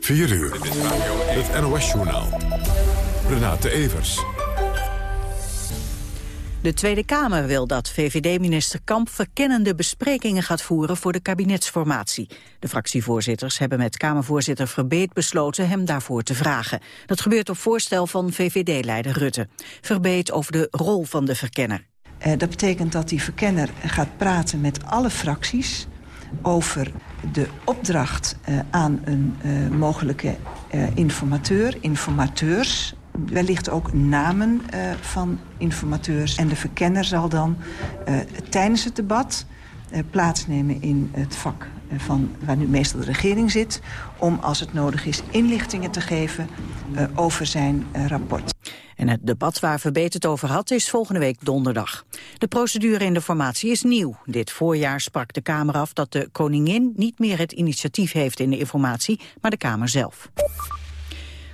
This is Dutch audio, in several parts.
4 uur. Het NOS-journaal. Renate Evers. De Tweede Kamer wil dat VVD-minister Kamp verkennende besprekingen gaat voeren voor de kabinetsformatie. De fractievoorzitters hebben met Kamervoorzitter Verbeet besloten hem daarvoor te vragen. Dat gebeurt op voorstel van VVD-leider Rutte. Verbeet over de rol van de verkenner. Uh, dat betekent dat die verkenner gaat praten met alle fracties over de opdracht uh, aan een uh, mogelijke informateur, informateurs wellicht ook namen van informateurs. En de verkenner zal dan tijdens het debat plaatsnemen in het vak van waar nu meestal de regering zit... om als het nodig is inlichtingen te geven over zijn rapport. En het debat waar Verbeet het over had is volgende week donderdag. De procedure in de formatie is nieuw. Dit voorjaar sprak de Kamer af dat de koningin niet meer het initiatief heeft in de informatie, maar de Kamer zelf.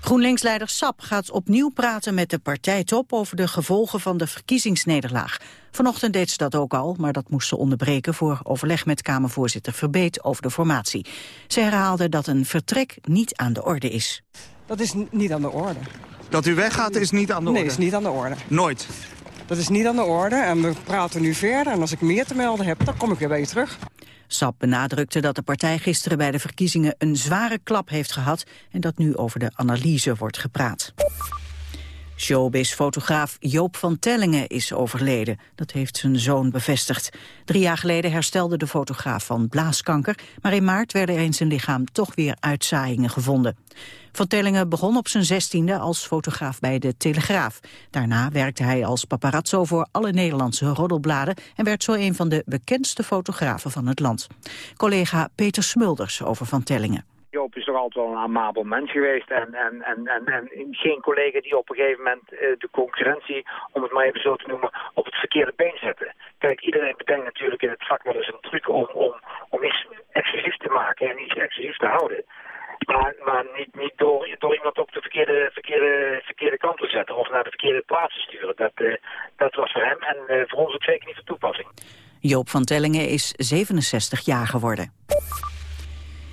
GroenLinks-leider Sap gaat opnieuw praten met de partijtop over de gevolgen van de verkiezingsnederlaag. Vanochtend deed ze dat ook al, maar dat moest ze onderbreken voor overleg met Kamervoorzitter Verbeet over de formatie. Ze herhaalde dat een vertrek niet aan de orde is. Dat is niet aan de orde. Dat u weggaat is niet aan de orde? Nee, is niet aan de orde. Nooit? Dat is niet aan de orde en we praten nu verder. En als ik meer te melden heb, dan kom ik weer bij je terug. Sap benadrukte dat de partij gisteren bij de verkiezingen een zware klap heeft gehad en dat nu over de analyse wordt gepraat. Showbiz-fotograaf Joop van Tellingen is overleden. Dat heeft zijn zoon bevestigd. Drie jaar geleden herstelde de fotograaf van blaaskanker... maar in maart werden er in zijn lichaam toch weer uitzaaiingen gevonden. Van Tellingen begon op zijn zestiende als fotograaf bij De Telegraaf. Daarna werkte hij als paparazzo voor alle Nederlandse roddelbladen... en werd zo een van de bekendste fotografen van het land. Collega Peter Smulders over Van Tellingen. Joop is toch altijd wel een amabel mens geweest. En, en, en, en, en geen collega die op een gegeven moment uh, de concurrentie, om het maar even zo te noemen, op het verkeerde been zette. Kijk, iedereen bedenkt natuurlijk in het vak wel eens een truc om, om, iets exclusief te maken en iets exclusief te houden. Maar, niet, niet door, iemand op de verkeerde, verkeerde, verkeerde kant te zetten of naar de verkeerde plaats te sturen. Dat, uh, dat was voor hem en uh, voor ons ook zeker niet van toepassing. Joop van Tellingen is 67 jaar geworden.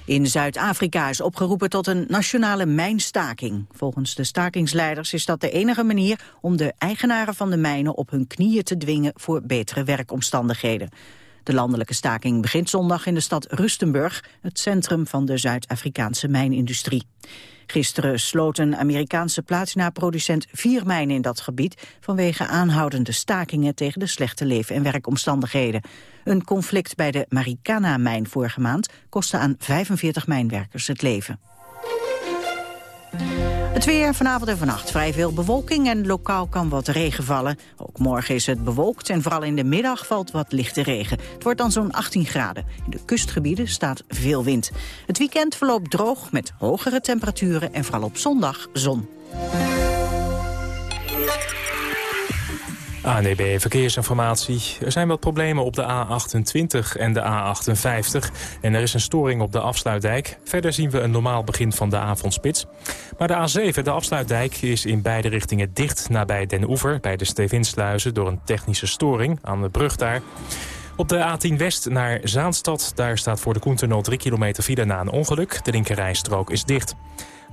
In Zuid-Afrika is opgeroepen tot een nationale mijnstaking. Volgens de stakingsleiders is dat de enige manier om de eigenaren van de mijnen op hun knieën te dwingen voor betere werkomstandigheden. De landelijke staking begint zondag in de stad Rustenburg, het centrum van de Zuid-Afrikaanse mijnindustrie. Gisteren sloot een Amerikaanse platina-producent vier mijnen in dat gebied vanwege aanhoudende stakingen tegen de slechte leven- en werkomstandigheden. Een conflict bij de Marikana-mijn vorige maand kostte aan 45 mijnwerkers het leven. Het weer vanavond en vannacht vrij veel bewolking en lokaal kan wat regen vallen. Ook morgen is het bewolkt en vooral in de middag valt wat lichte regen. Het wordt dan zo'n 18 graden. In de kustgebieden staat veel wind. Het weekend verloopt droog met hogere temperaturen en vooral op zondag zon. ANEB Verkeersinformatie. Er zijn wat problemen op de A28 en de A58. En er is een storing op de afsluitdijk. Verder zien we een normaal begin van de avondspits. Maar de A7, de afsluitdijk, is in beide richtingen dicht nabij Den Oever... bij de Stevinsluizen door een technische storing aan de brug daar. Op de A10 West naar Zaanstad, daar staat voor de Koentunnel 3 kilometer file na een ongeluk. De linkerrijstrook is dicht.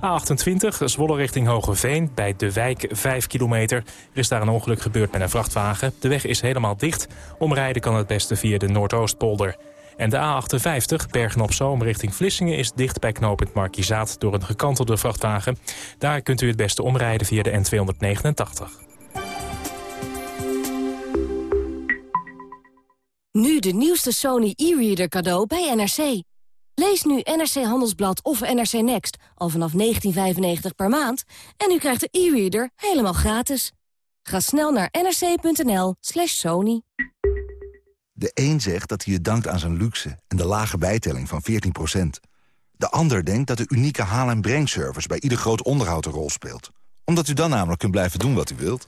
A28, Zwolle richting Hogeveen, bij De Wijk 5 kilometer. Er is daar een ongeluk gebeurd met een vrachtwagen. De weg is helemaal dicht. Omrijden kan het beste via de Noordoostpolder. En de A58, Bergen-op-Zoom richting Vlissingen... is dicht bij knooppunt Markizaat door een gekantelde vrachtwagen. Daar kunt u het beste omrijden via de N289. Nu de nieuwste Sony e-reader cadeau bij NRC. Lees nu NRC Handelsblad of NRC Next al vanaf 19,95 per maand... en u krijgt de e-reader helemaal gratis. Ga snel naar nrc.nl slash sony. De een zegt dat hij het dankt aan zijn luxe en de lage bijtelling van 14% De ander denkt dat de unieke haal- en brengservice bij ieder groot onderhoud een rol speelt. Omdat u dan namelijk kunt blijven doen wat u wilt.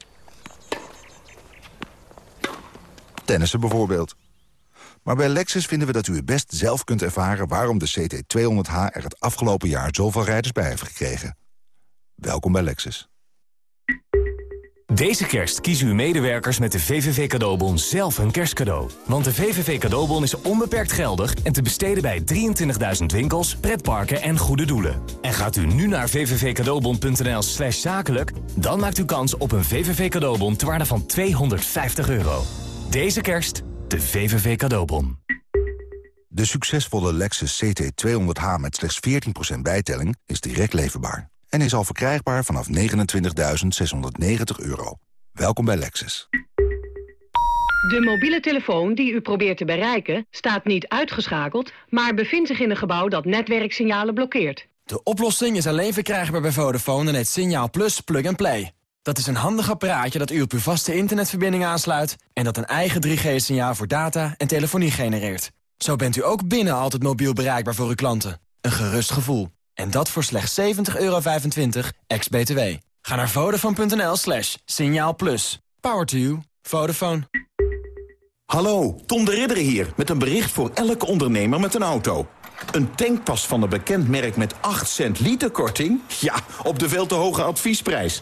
Tennissen bijvoorbeeld. Maar bij Lexus vinden we dat u het best zelf kunt ervaren... waarom de CT200H er het afgelopen jaar zoveel rijders bij heeft gekregen. Welkom bij Lexus. Deze kerst kiezen uw medewerkers met de VVV Cadeaubon zelf een kerstcadeau. Want de VVV Cadeaubon is onbeperkt geldig en te besteden bij 23.000 winkels, pretparken en goede doelen. En gaat u nu naar vvvcadeaubon.nl slash zakelijk... dan maakt u kans op een VVV Cadeaubon ter waarde van 250 euro. Deze kerst de VVV Cadeaubon. De succesvolle Lexus CT200H met slechts 14% bijtelling is direct leverbaar. En is al verkrijgbaar vanaf 29.690 euro. Welkom bij Lexus. De mobiele telefoon die u probeert te bereiken staat niet uitgeschakeld... maar bevindt zich in een gebouw dat netwerksignalen blokkeert. De oplossing is alleen verkrijgbaar bij Vodafone en het Signaal Plus Plug and Play. Dat is een handig apparaatje dat u op uw vaste internetverbinding aansluit... en dat een eigen 3G-signaal voor data en telefonie genereert. Zo bent u ook binnen altijd mobiel bereikbaar voor uw klanten. Een gerust gevoel. En dat voor slechts 70,25 euro ex-BTW. Ga naar vodafone.nl slash signaal plus. Power to you. Vodafone. Hallo, Tom de Ridder hier met een bericht voor elke ondernemer met een auto. Een tankpas van een bekend merk met 8 cent liter korting? Ja, op de veel te hoge adviesprijs.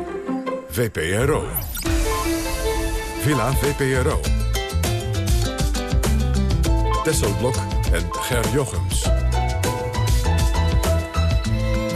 VPRO. Villa VPRO. Tesselblok en Ger Jochems.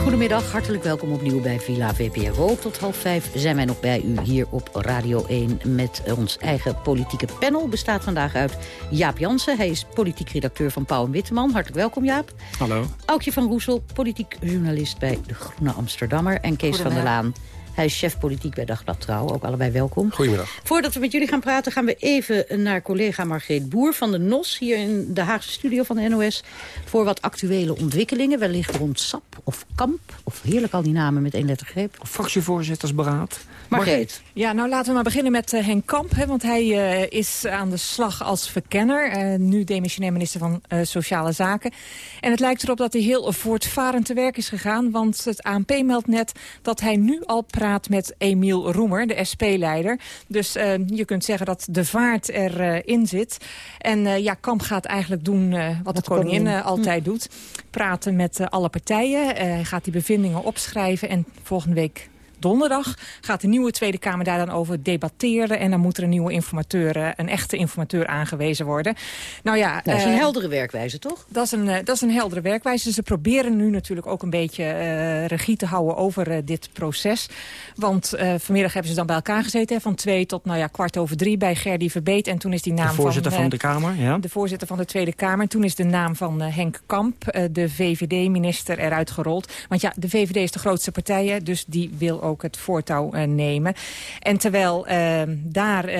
Goedemiddag, hartelijk welkom opnieuw bij Villa VPRO. Tot half vijf zijn wij nog bij u hier op Radio 1 met ons eigen politieke panel. Bestaat vandaag uit Jaap Jansen. Hij is politiek redacteur van Pauw en Witteman. Hartelijk welkom Jaap. Hallo. Aukje van Roesel, politiek journalist bij De Groene Amsterdammer. En Kees van der Laan, hij is chef politiek bij Dagblad Trouw. Ook allebei welkom. Goedemiddag. Voordat we met jullie gaan praten gaan we even naar collega Margreet Boer van de NOS... hier in de Haagse studio van de NOS... voor wat actuele ontwikkelingen. Wellicht rond SAP of KAMP. Of heerlijk al die namen met één lettergreep. Fractievoorzittersberaad. Margreet. Ja, nou laten we maar beginnen met uh, Henk Kamp. Hè, want hij uh, is aan de slag als verkenner. Uh, nu demissionair minister van Sociale Zaken. En het lijkt erop dat hij heel voortvarend te werk is gegaan. Want het ANP meldt net dat hij nu al praat met Emiel Roemer, de SP-leider. Dus je kunt zeggen dat de vaart erin zit. En ja, Kamp gaat eigenlijk doen wat, wat, de koningin, koningin altijd hm. doet. Praten met alle partijen. hij gaat die bevindingen opschrijven en volgende week donderdag gaat de nieuwe Tweede Kamer daar dan over debatteren. En dan moet er een nieuwe informateur, eh, een echte informateur aangewezen worden. Nou ja, dat is een uh, heldere werkwijze, toch? Dat is een, uh, dat is een heldere werkwijze. Ze proberen nu natuurlijk ook een beetje uh, regie te houden over dit proces. Want vanmiddag hebben ze dan bij elkaar gezeten. Hè, van twee tot nou ja, kwart over drie bij Gerdy Verbeet. En toen is die naam de voorzitter van, de Kamer, ja. De voorzitter van de Tweede Kamer. En toen is de naam van Henk Kamp, de VVD-minister, eruit gerold. Want ja, de VVD is de grootste partij, dus die wil ook het voortouw uh, nemen. En terwijl uh, daar uh,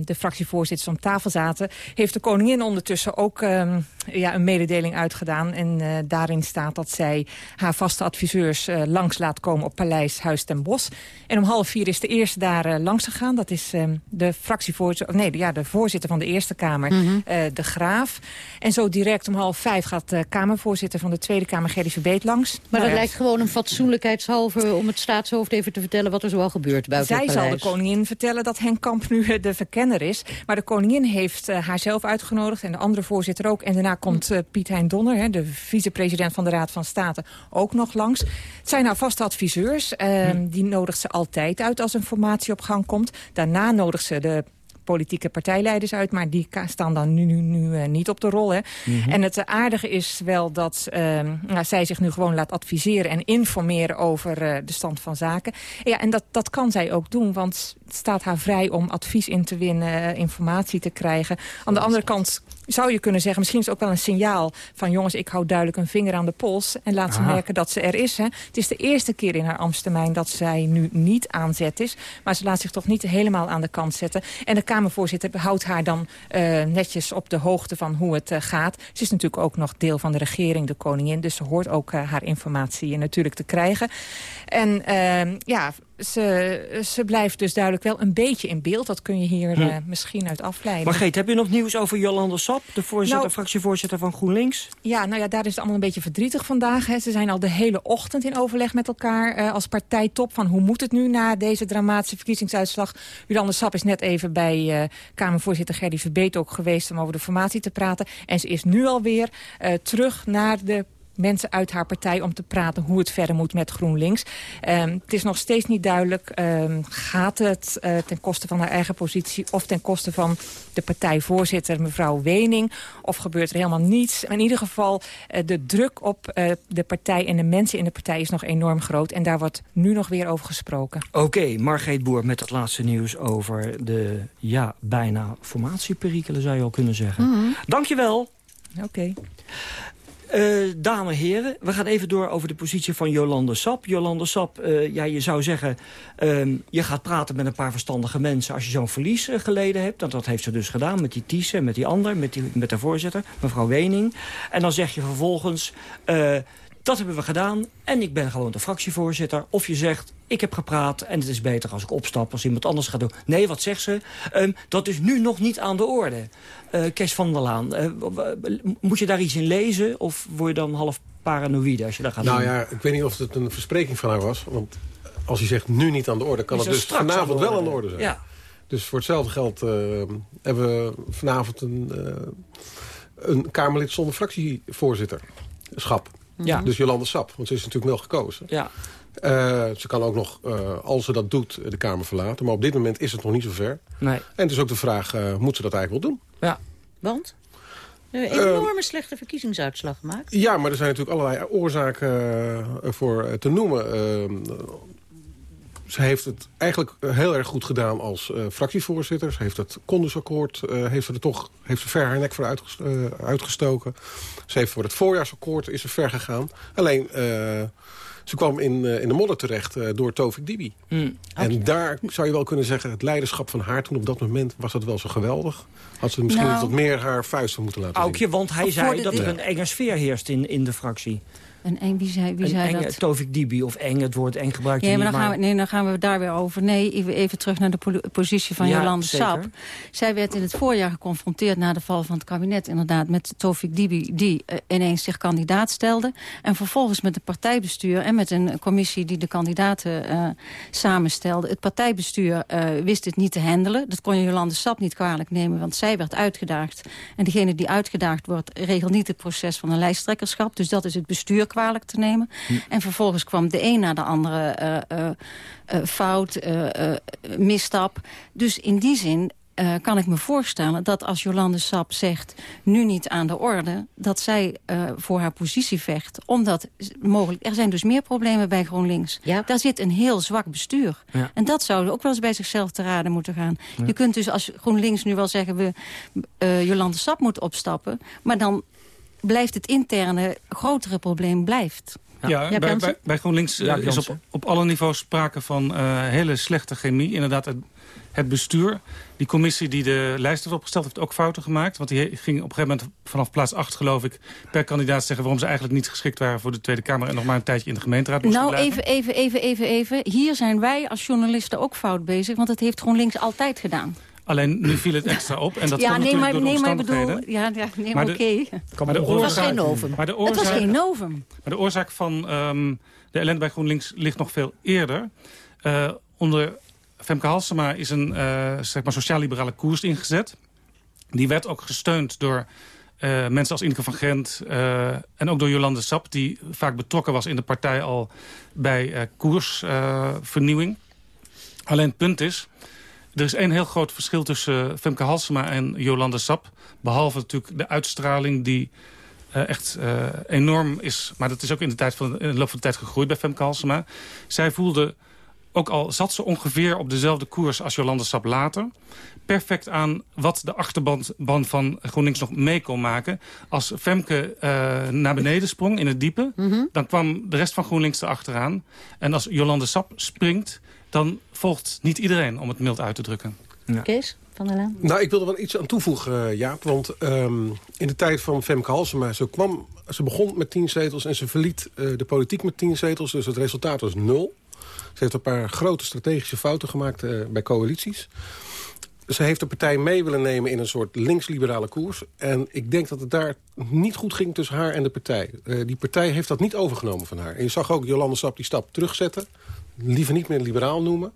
de fractievoorzitters om tafel zaten... heeft de koningin ondertussen ook ehm, ja, een mededeling uitgedaan. En eh, daarin staat dat zij haar vaste adviseurs langs laat komen op Paleis Huis ten Bosch. En om half vier is de eerste daar langs gegaan. Dat is ehm, de fractievoorzitter, nee, ja, de voorzitter van de Eerste Kamer, mm -hmm. de Graaf. En zo direct om half vijf gaat de Kamervoorzitter van de Tweede Kamer, Gerdy Verbeet, langs. Maar nou, dat lijkt gewoon een fatsoenlijkheidshalve om het staatshoofd even te vertellen wat er zoal gebeurt buiten Zij zal de koningin vertellen dat Henk Kamp nu de verkenner is. Maar de koningin heeft uh, haar zelf uitgenodigd en de andere voorzitter ook. En daarna komt uh, Piet Hein Donner, hè, de vicepresident van de Raad van State, ook nog langs. Het zijn haar vaste adviseurs. Uh, hm. Die nodigt ze altijd uit als een formatie op gang komt. Daarna nodigt ze de politieke partijleiders uit. Maar die staan dan nu, nu, nu uh, niet op de rol. Hè. Mm -hmm. En het aardige is wel dat uh, nou, zij zich nu gewoon laat adviseren... en informeren over uh, de stand van zaken. Ja, en dat, dat kan zij ook doen, want staat haar vrij om advies in te winnen... informatie te krijgen. Aan de andere kant zou je kunnen zeggen, misschien is het ook wel een signaal van... jongens, ik hou duidelijk een vinger aan de pols en laat Aha. ze merken dat ze er is. Hè. Het is de eerste keer in haar ambtstermijn dat zij nu niet aanzet is. Maar ze laat zich toch niet helemaal aan de kant zetten. En de Kamervoorzitter houdt haar dan uh, netjes op de hoogte van hoe het uh, gaat. Ze is natuurlijk ook nog deel van de regering, de koningin. Dus ze hoort ook uh, haar informatie natuurlijk te krijgen. En ja ze, ze blijft dus duidelijk wel een beetje in beeld. Dat kun je hier Hm. eh, misschien uit afleiden. Margreet, heb je nog nieuws over Jolande Sap, de voorzitter, Nou- fractievoorzitter van GroenLinks? Ja, nou ja, daar is het allemaal een beetje verdrietig vandaag. Hè. Ze zijn al de hele ochtend in overleg met elkaar eh, als partijtop... van hoe moet het nu na deze dramatische verkiezingsuitslag. Jolande Sap is net even bij eh, Kamervoorzitter Gerdy Verbeet ook geweest... om over de formatie te praten. En ze is nu alweer terug naar de mensen uit haar partij om te praten hoe het verder moet met GroenLinks. Ehm, het is nog steeds niet duidelijk, ehm, gaat het eh, ten koste van haar eigen positie... of ten koste van de partijvoorzitter mevrouw Wening... of gebeurt er helemaal niets. In ieder geval, eh, de druk op eh, de partij en de mensen in de partij is nog enorm groot... en daar wordt nu nog weer over gesproken. Oké, Margreet Boer met het laatste nieuws over de, ja, bijna formatieperikelen zou je al kunnen zeggen. Mhm. Dankjewel. Oké. Eh dames en heren, we gaan even door over de positie van Jolande Sap. Jolande Sap, eh, ja, je zou zeggen, ehm, je gaat praten met een paar verstandige mensen... als je zo'n verlies eh, geleden hebt. Dat, dat heeft ze dus gedaan met die Thysse, met die ander, met, die, met de voorzitter, mevrouw Wening. En dan zeg je vervolgens, dat hebben we gedaan en ik ben gewoon de fractievoorzitter. Of je zegt, ik heb gepraat en het is beter als ik opstap, als iemand anders gaat doen. Nee, wat zegt ze? Ehm, dat is nu nog niet aan de orde. Eh Kees van der Laan, eh, moet je daar iets in lezen? Of word je dan half paranoïde als je daar gaat Nou doen? ja, ik weet niet of het een verspreking van haar was. Want als hij zegt nu niet aan de orde, kan het dus vanavond aan wel aan de orde? zijn. Ja. Dus voor hetzelfde geld eh, hebben we vanavond een, een Kamerlid zonder fractievoorzitter-schap. Ja. Dus Jolande Sap, want ze is natuurlijk wel gekozen. Ja. Eh, ze kan ook nog, eh, als ze dat doet, de Kamer verlaten. Maar op dit moment is het nog niet zo ver. Nee. En het is ook de vraag, eh, moet ze dat eigenlijk wel doen? Ja. Want? Een enorme slechte verkiezingsuitslag gemaakt. Ja, maar er zijn natuurlijk allerlei oorzaken voor te noemen. Eh, ze heeft het eigenlijk heel erg goed gedaan als eh, fractievoorzitter. Ze heeft het Condusakkoord eh, heeft ze er toch heeft ze ver haar nek voor uitges- eh, uitgestoken. Ze heeft voor het voorjaarsakkoord is ze ver gegaan. Alleen, eh, ze kwam in, eh, in de modder terecht eh, door Tovik Dibi. Hmm. En daar zou je wel kunnen zeggen... het leiderschap van haar toen op dat moment was dat wel zo geweldig. Had ze misschien Nou. wat meer haar vuisten moeten laten zien. Aukje, want hij Of zei dat er een enge sfeer heerst in, in de fractie. En, en wie zei, wie een zei enge, dat? Tovik Dibi of eng, het woord eng gebruikt Ja, maar niet. dan gaan, we, nee, dan gaan we daar weer over. Nee, even, terug naar de positie van Ja, Jolande. Sap. Zij werd in het voorjaar geconfronteerd na de val van het kabinet... inderdaad met Tofik Dibi, die eh, ineens zich kandidaat stelde. En vervolgens met het partijbestuur en met een commissie... die de kandidaten eh, samenstelde. Het partijbestuur eh, wist het niet te handelen. Dat kon je Jolande Sap niet kwalijk nemen, want zij werd uitgedaagd. En degene die uitgedaagd wordt, regelt niet het proces van een lijsttrekkerschap. Dus dat is het bestuur kwalijk te nemen. En vervolgens kwam de een na de andere eh, eh, eh, fout, eh, eh, misstap. Dus in die zin eh, kan ik me voorstellen dat als Jolande Sap zegt... nu niet aan de orde, dat zij eh, voor haar positie vecht. Omdat mogelijk, er zijn dus meer problemen bij GroenLinks. Daar zit een heel zwak bestuur. Ja. En dat zou ook wel eens bij zichzelf te raden moeten gaan. Ja. Je kunt dus als GroenLinks nu wel zeggen... we eh, Jolande Sap moet opstappen, maar dan blijft het interne grotere probleem blijft. Ja, bij, Jansen? bij, bij GroenLinks eh, Ja, is op, op alle niveaus sprake van eh, hele slechte chemie. Inderdaad, het, het bestuur. Die commissie die de lijst heeft opgesteld heeft ook fouten gemaakt. Want die ging op een gegeven moment vanaf plaats 8 geloof ik... per kandidaat zeggen waarom ze eigenlijk niet geschikt waren voor de Tweede Kamer... en nog maar een tijdje in de gemeenteraad moesten Nou, blijven. even, even, even, even, even. Hier zijn wij als journalisten ook fout bezig. Want het heeft GroenLinks altijd gedaan. Alleen nu viel het extra op. En dat ja, nee, maar, door de nee, maar ik bedoel... Ja, ja nee, Maar oké. Maar de Het was oorzaak- geen novum. Maar de Het was oorzaak- geen novum. Maar de oorzaak van ehm, de ellende bij GroenLinks ligt nog veel eerder. Eh, onder Femke Halsema is een eh, zeg maar sociaal-liberale koers ingezet. Die werd ook gesteund door eh, mensen als Ineke van Gent... eh, en ook door Jolande Sap, die vaak betrokken was in de partij al bij eh, koersvernieuwing. Alleen het punt is, er is één heel groot verschil tussen Femke Halsema en Jolande Sap. Behalve natuurlijk de uitstraling die eh, echt eh, enorm is. Maar dat is ook in de, tijd van, in de loop van de tijd gegroeid bij Femke Halsema. Zij voelde, ook al zat ze ongeveer op dezelfde koers als Jolande Sap later... perfect aan wat de achterban ban van GroenLinks nog mee kon maken. Als Femke eh, naar beneden sprong in het diepe... dan kwam de rest van GroenLinks erachteraan. En als Jolande Sap springt, dan volgt niet iedereen, om het mild uit te drukken. Kees van der Laan? Nou, ik wil er wel iets aan toevoegen, eh, Jaap. Want ehm, in de tijd van Femke Halsema... Ze, kwam, ze begon met tien zetels en ze verliet eh, de politiek met tien zetels. Dus het resultaat was nul. Ze heeft een paar grote strategische fouten gemaakt uh, bij coalities. Ze heeft de partij mee willen nemen in een soort links-liberale koers. En ik denk dat het daar niet goed ging tussen haar en de partij. Uh, die partij heeft dat niet overgenomen van haar. En je zag ook Jolande Sap die stap terugzetten. Liever niet meer liberaal noemen.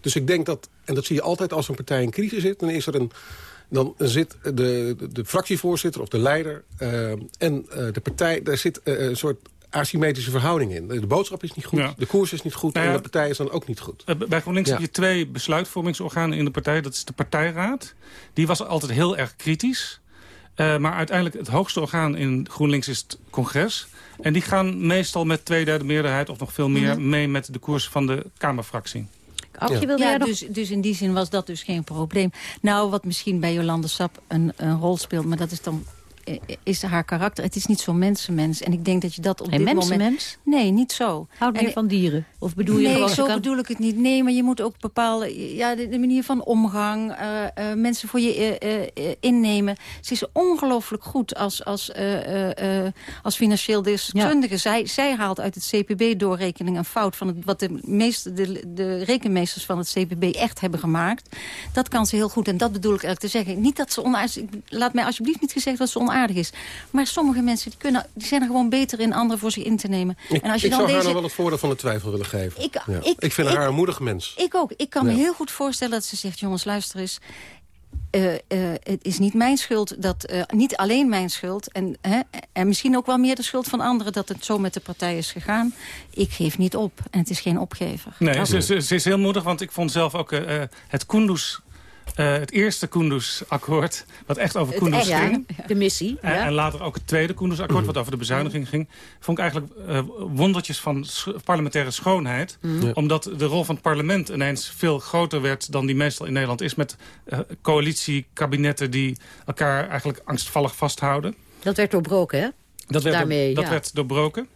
Dus ik denk dat, en dat zie je altijd als een partij in crisis zit... dan is er een dan zit de, de, de fractievoorzitter of de leider uh, en uh, de partij... daar zit uh, een soort asymmetrische verhouding in. De boodschap is niet goed, ja. de koers is niet goed... Nou ja, en de partij is dan ook niet goed. bij GroenLinks ja. heb je twee besluitvormingsorganen in de partij. Dat is de partijraad. Die was altijd heel erg kritisch. maar uiteindelijk het hoogste orgaan in GroenLinks is het congres. En die gaan meestal met tweederde meerderheid... of nog veel meer mm -hmm. mee met de koers van de Kamerfractie. Akje, wilde ja, dus, dus in die zin was dat dus geen probleem. Nou, wat misschien bij Jolande Sap een, een rol speelt... maar dat is dan is haar karakter. Het is niet zo'n mensenmens. En ik denk dat je dat op Geen dit moment... Nee, niet zo. Houdt meer van dieren? Of bedoel je nee, zo kan... bedoel ik het niet. Nee, maar je moet ook bepalen... Ja, de, de manier van omgang, uh, uh, mensen voor je uh, innemen. Ze is ongelooflijk goed als, als, als financieel deskundige. Ja. Zij, zij haalt uit het CPB-doorrekening een fout... van het, wat de, meeste, de, de rekenmeesters van het CPB echt hebben gemaakt. Dat kan ze heel goed. En dat bedoel ik eigenlijk te zeggen. Niet dat ze onaardig. Laat mij alsjeblieft niet gezegd dat ze onaardig is. Maar sommige mensen die kunnen, die zijn er gewoon beter in anderen voor zich in te nemen. Ik, en als je ik dan zou deze... haar nog wel het voordeel van de twijfel willen geven. Ik, ja. ik, ik vind ik, haar een moedig mens. Ik ook. Ik kan ja. me heel goed voorstellen dat ze zegt... jongens, luister eens... Uh, uh, het is niet mijn schuld, dat, uh, niet alleen mijn schuld... En, hè, en misschien ook wel meer de schuld van anderen... dat het zo met de partij is gegaan. Ik geef niet op. En het is geen opgever. Nee, ze, ze, ze, is heel moedig, want ik vond zelf ook het Kunduz... Uh, het eerste Kunduz-akkoord, wat echt over Kunduz echt, ging. Ja, de missie. En, ja. en later ook het tweede Kunduz-akkoord, wat over de bezuiniging ging. Vond ik eigenlijk uh, wondertjes van sch parlementaire schoonheid. Mm. Ja. Omdat de rol van het parlement ineens veel groter werd... dan die meestal in Nederland is. Met uh, coalitiekabinetten die elkaar eigenlijk angstvallig vasthouden. Dat werd doorbroken, hè? Dat werd, Daarmee, dat ja. werd doorbroken.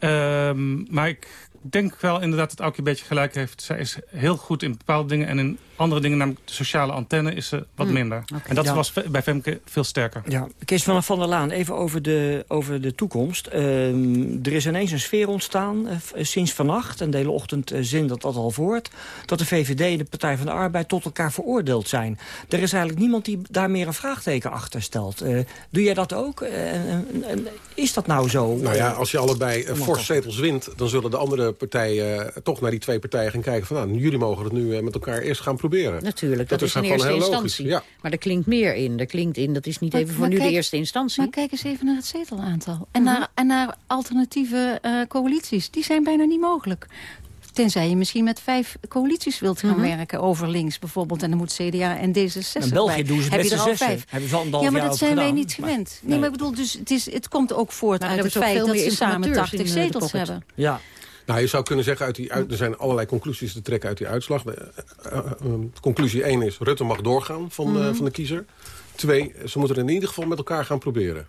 Um, maar ik denk wel inderdaad dat Aukje een beetje gelijk heeft. Zij is heel goed in bepaalde dingen. En in andere dingen, namelijk de sociale antenne, is ze wat Mm. minder. En dat Ja. was bij Femke veel sterker. Ja, Kees van, van der Laan, even over de, over de toekomst. Ehm, er is ineens een sfeer ontstaan eh, eh, sinds vannacht... en de hele ochtend eh, zin dat dat al voort... dat de VVD en de Partij van de Arbeid tot elkaar veroordeeld zijn. Er is eigenlijk niemand die daar meer een vraagteken achter stelt. Eh, doe jij dat ook? Eh, is dat nou zo? Nou ja, als je allebei uh, fors zetels wint... dan zullen de andere partijen toch naar die twee partijen gaan kijken... van nou, jullie mogen het nu uh, met elkaar eerst gaan proberen. Natuurlijk, dat, is in gewoon eerste heel instantie. logisch. Ja. Maar er klinkt meer in. Er klinkt in, dat is niet Maar- even voor nu kijk- de eerste instantie. Maar kijk eens even naar het zetelaantal. En, naar, en naar alternatieve eh, coalities. Die zijn bijna niet mogelijk. Tenzij je misschien met vijf coalities wilt gaan Mhm. werken. Over links bijvoorbeeld. En dan moet CDA en D66 In België doen ze het Heb je er al vijf. Hebben ze al Ja, maar dat zijn wij niet gewend. Nee, nee. maar ik bedoel, dus het, is, het komt ook voort Maar uit het feit dat ze samen informateurs 80 in, eh, de zetels hebben. Ja. Nou, je zou kunnen zeggen, uit die, uit, er zijn allerlei conclusies te trekken uit die uitslag. De, uh, uh, uh, conclusie 1 is, Rutte mag doorgaan van, Mhm. van de kiezer. Twee, ze moeten het in ieder geval met elkaar gaan proberen.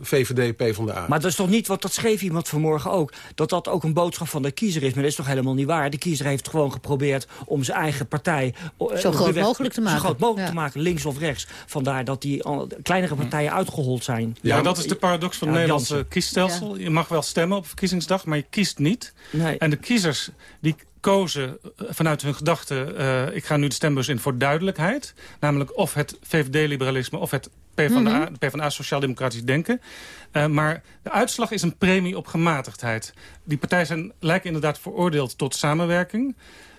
VVD, PvdA. Maar dat is toch niet, wat dat schreef iemand vanmorgen ook... dat dat ook een boodschap van de kiezer is. Maar dat is toch helemaal niet waar? De kiezer heeft gewoon geprobeerd om zijn eigen partij... eh, Zo groot weg- mogelijk te maken. Zo groot mogelijk Ja. te maken, links of rechts. Vandaar dat die al- kleinere partijen uitgehold zijn. Ja, dat is de paradox van het Ja, Nederlandse Jansen. kiesstelsel. Je mag wel stemmen op verkiezingsdag, maar je kiest niet. Nee. En de kiezers die kozen eh, vanuit hun gedachten... eh, ik ga nu de stembus in voor duidelijkheid. Namelijk of het VVD-liberalisme of het PvdA, Mhm. PvdA sociaal-democratisch denken. Eh, maar de uitslag is een premie op gematigdheid. Die partijen zijn, lijken inderdaad veroordeeld tot samenwerking.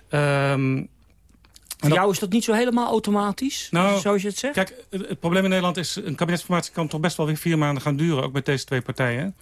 Ehm, Voor jou is dat niet zo helemaal automatisch, Nou, zoals je het zegt? Kijk, het, het probleem in Nederland is... een kabinetsformatie kan toch best wel weer vier maanden gaan duren... ook met deze twee partijen.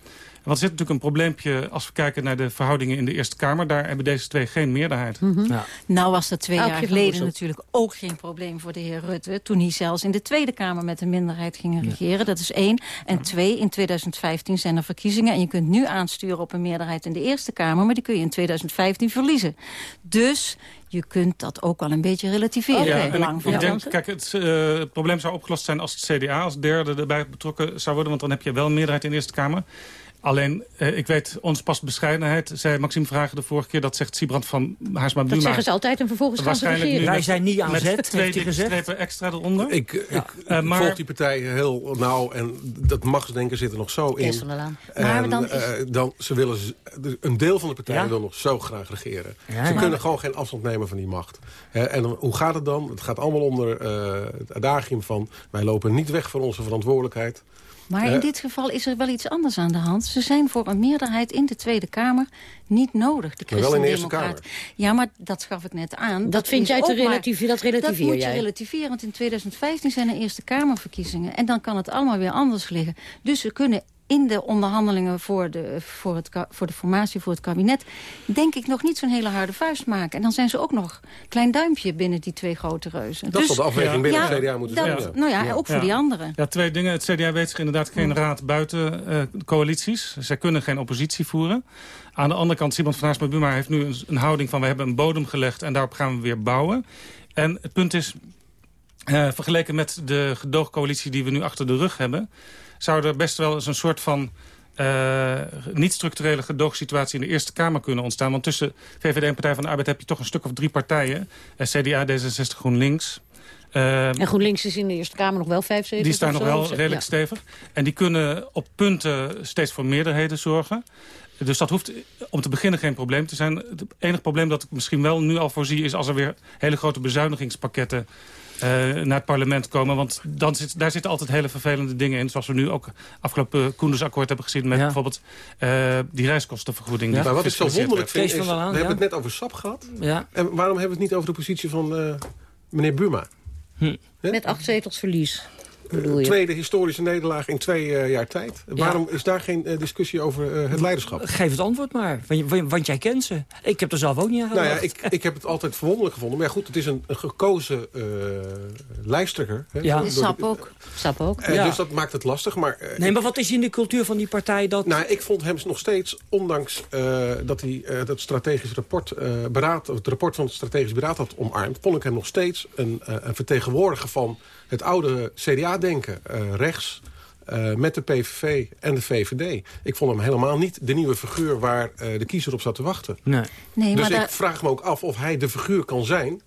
Want er zit natuurlijk een probleempje... als we kijken naar de verhoudingen in de Eerste Kamer. Daar hebben deze twee geen meerderheid. Ja. Nou was dat twee jaar geleden natuurlijk ook geen probleem voor de heer Rutte. Toen hij zelfs in de Tweede Kamer met een minderheid ging regeren. Dat is één. En twee, in 2015 zijn er verkiezingen. En je kunt nu aansturen op een meerderheid in de Eerste Kamer. Maar die kun je in 2015 verliezen. Dus je kunt dat ook wel een beetje relativeren. Ja, belang ik, van ik denk, kijk, het, eh, het probleem zou opgelost zijn als het CDA als derde erbij betrokken zou worden. Want dan heb je wel een meerderheid in de Eerste Kamer. Alleen, uh, ik weet, ons past bescheidenheid. Zei Maxime Vragen de vorige keer, dat zegt Siebrand van Haarsma Buma. Dat zeggen ze altijd en vervolgens gaan ze regeren. Wij zijn niet aan met zet, twee heeft gezegd. extra eronder. Ik, ik uh, maar... volg die partij heel nauw en dat machtsdenken zit er nog zo in. Van der Laan. En, dan, is... uh, dan ze willen, een deel van de partij ja? wil nog zo graag regeren. Ja, ze kunnen gewoon geen afstand nemen van die macht. En hoe gaat het dan? Het gaat allemaal onder het adagium van... wij lopen niet weg van onze verantwoordelijkheid. Maar in dit geval is er wel iets anders aan de hand. Ze zijn voor een meerderheid in de Tweede Kamer niet nodig. De maar wel in de Eerste Kamer. Ja, maar dat gaf ik net aan. Dat, dat vind jij te relatief, dat relativeer Dat moet jij. je relativeren, want in 2015 zijn er Eerste Kamerverkiezingen. En dan kan het allemaal weer anders liggen. Dus ze kunnen in de onderhandelingen voor de, voor, het, voor de formatie, voor het kabinet... denk ik nog niet zo'n hele harde vuist maken. En dan zijn ze ook nog klein duimpje binnen die twee grote reuzen. Dat dus, zal de afweging ja, binnen ja, het CDA moeten dat, zijn. Ja. Nou ja, ook voor die anderen. Ja, twee dingen. Het CDA weet zich inderdaad geen raad buiten uh, coalities. Zij kunnen geen oppositie voeren. Aan de andere kant, Simon van Haarsma Buma heeft nu een, een houding van... we hebben een bodem gelegd en daarop gaan we weer bouwen. En het punt is, uh, vergeleken met de gedoogcoalitie die we nu achter de rug hebben zou er best wel eens een soort van uh, niet-structurele gedoogsituatie in de Eerste Kamer kunnen ontstaan. Want tussen VVD en Partij van de Arbeid heb je toch een stuk of drie partijen. Uh, CDA, D66, GroenLinks. Uh, en GroenLinks is in de Eerste Kamer nog wel vijf zetels Die staan nog wel redelijk ja. stevig. En die kunnen op punten steeds voor meerderheden zorgen. Dus dat hoeft om te beginnen geen probleem te zijn. Het enige probleem dat ik misschien wel nu al voorzie... is als er weer hele grote bezuinigingspakketten naar het parlement komen. Want dan zit, daar zitten altijd hele vervelende dingen in. Zoals we nu ook afgelopen Koendersakkoord hebben gezien... met ja. bijvoorbeeld uh, die reiskostenvergoeding. Ja. Maar wat ik zo wonderlijk vind is... we ja. hebben het net over SAP gehad. Ja. En waarom hebben we het niet over de positie van uh, meneer Buma? Hm. Met acht zetels verlies. Je? Tweede historische nederlaag in twee uh, jaar tijd. Ja. Waarom is daar geen uh, discussie over uh, het leiderschap? Geef het antwoord maar, want, want, jij kent ze. Ik heb er zelf ook niet aan Nou ja, ik, ik heb het altijd verwonderlijk gevonden. Maar ja, goed, het is een, een gekozen lijsttrekker. Hè, ja, door, Sap ook. Sap ook. Ja. Dus dat maakt het lastig. Maar, nee, maar wat is in de cultuur van die partij dat... Nou, ik vond hem nog steeds, ondanks dat hij dat strategisch rapport, beraad, het rapport van het strategisch beraad had omarmd... vond ik hem nog steeds een, een vertegenwoordiger van het oude CDA-denken, uh, rechts... Uh, met de PVV en de VVD. Ik vond hem helemaal niet de nieuwe figuur waar uh, de kiezer op zat te wachten. Nee. Nee, dus maar ik vraag me ook af of hij de figuur kan zijn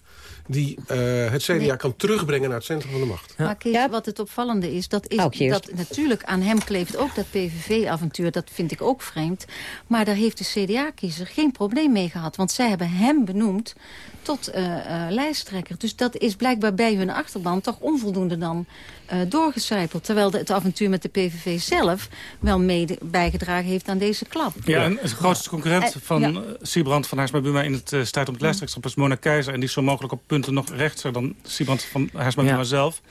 die uh, het CDA nee. kan terugbrengen naar het centrum van de macht. Maar Kees, ja. wat het opvallende is, dat, is dat natuurlijk aan hem kleeft ook dat PVV-avontuur. Dat vind ik ook vreemd. Maar daar heeft de CDA-kiezer geen probleem mee gehad. Want zij hebben hem benoemd tot uh, uh, lijsttrekker. Dus dat is blijkbaar bij hun achterban toch onvoldoende dan uh, doorgecijpeld. Terwijl de, het avontuur met de PVV zelf wel mede bijgedragen heeft aan deze klap. Ja, en de grootste concurrent van ja. Siebrand van Haarsma Buma in het uh, strijd om het lijsttrekkerschap is Mona Keizer. En die is zo mogelijk op punten nog rechtser dan Siebrand van Haarsma Buma ja. zelf.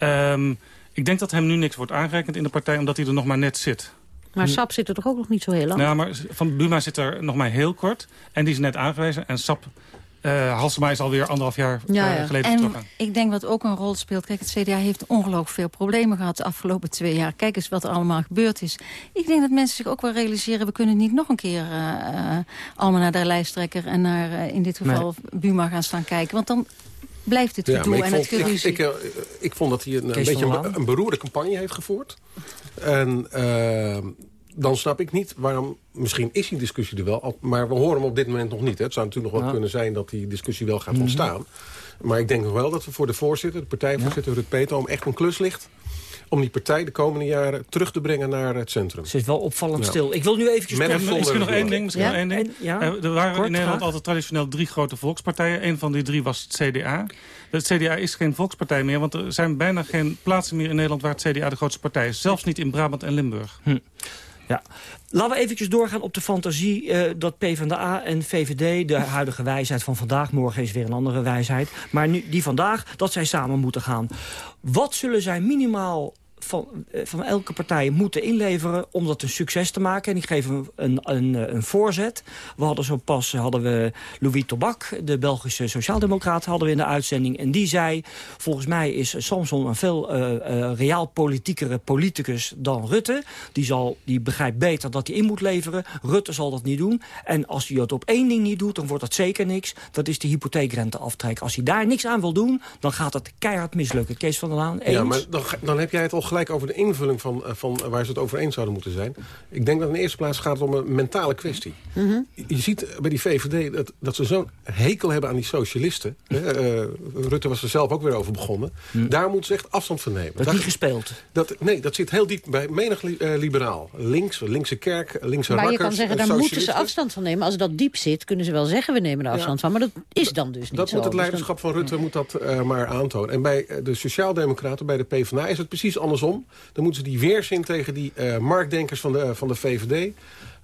Um, ik denk dat hem nu niks wordt aangerekend in de partij, omdat hij er nog maar net zit. Maar Sap zit er toch ook nog niet zo heel lang? Ja, maar van Buma zit er nog maar heel kort. En die is net aangewezen. En Sap uh, Halsema is alweer anderhalf jaar ja, ja. Uh, geleden en vertrokken. ik denk wat ook een rol speelt... Kijk, het CDA heeft ongelooflijk veel problemen gehad de afgelopen twee jaar. Kijk eens wat er allemaal gebeurd is. Ik denk dat mensen zich ook wel realiseren... we kunnen niet nog een keer uh, allemaal naar de lijsttrekker... en naar in dit geval nee. Buma gaan staan kijken. Want dan blijft het gedoe ja, en vond, het geruzie. Ik, ik, ik, vond dat hij een, een beetje een, een beroerde campagne heeft gevoerd. En dan snap ik niet waarom... Misschien is die discussie er wel, maar we horen hem op dit moment nog niet. Hè. Het zou natuurlijk nog wel ja. kunnen zijn dat die discussie wel gaat mm -hmm. ontstaan. Maar ik denk nog wel dat we voor de voorzitter, de partijvoorzitter ja. Ruud Peter... om echt een klus ligt om die partij de komende jaren terug te brengen naar het centrum. Ze is wel opvallend ja. stil. Ik wil nu eventjes... Met misschien nog één ding. Misschien ja? nog één ding. En, ja? Er waren Kort, in Nederland graag. altijd traditioneel drie grote volkspartijen. Een van die drie was het CDA. Het CDA is geen volkspartij meer, want er zijn bijna geen plaatsen meer in Nederland... waar het CDA de grootste partij is. Zelfs niet in Brabant en Limburg. Hm. Ja. Laten we eventjes doorgaan op de fantasie uh, dat PvdA en VVD... de huidige wijsheid van vandaag, morgen is weer een andere wijsheid... maar nu, die vandaag, dat zij samen moeten gaan. Wat zullen zij minimaal van, van elke partij moeten inleveren om dat een succes te maken. En ik geef een, een, een, een voorzet. We hadden zo pas hadden we Louis Tobak, de Belgische sociaaldemocraat, hadden we in de uitzending. En die zei, volgens mij is Samson een veel uh, uh, reaal politiekere politicus dan Rutte. Die, zal, die begrijpt beter dat hij in moet leveren. Rutte zal dat niet doen. En als hij het op één ding niet doet, dan wordt dat zeker niks. Dat is de hypotheekrenteaftrek. Als hij daar niks aan wil doen, dan gaat het keihard mislukken. Kees van der Laan, eens? Ja, maar dan, dan heb jij het al nog gelijk over de invulling van, eh, van waar ze het over eens zouden moeten zijn. Ik denk dat in de eerste plaats gaat het om een mentale kwestie. Mhm. Je ziet bij die VVD dat, dat ze zo'n hekel hebben aan die socialisten. Hè, eh, Rutte was er zelf ook weer over begonnen. Daar moeten ze echt afstand van nemen. Dat is niet gespeeld. dat, nee, dat zit heel diep bij menig li- eh, liberaal. Links, linkse kerk, linkse Maar je rakkers, kan zeggen, eh, daar moeten ze afstand van nemen. Als dat diep zit, kunnen ze wel zeggen, we nemen er afstand van. Maar dat is dan dus niet Dat zo. moet het Dus leiderschap van Rutte moet dat, eh, maar aantonen. En bij eh, de Sociaaldemocraten, bij de PvdA, is het precies andersom. Dan moeten ze die weerzin tegen die eh, marktdenkers van de, van de VVD...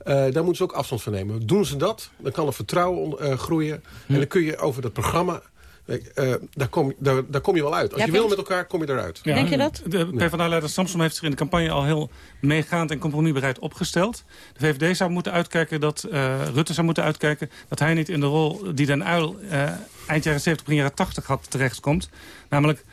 eh, daar moeten ze ook afstand van nemen. Doen ze dat, dan kan er vertrouwen eh, groeien. En dan kun je over dat programma... eh, daar, kom, daar, daar kom je wel uit. Als Ja, je wil met elkaar, kom je eruit. Ja, Denk je dat? De PvdA-leider Samson heeft zich in de campagne al heel meegaand en compromisbereid opgesteld. De VVD zou moeten uitkijken dat, eh, Rutte zou moeten uitkijken... dat hij niet in de rol die Den eh, eind jaren 70, begin jaren 80 had terechtkomt. Namelijk, eh,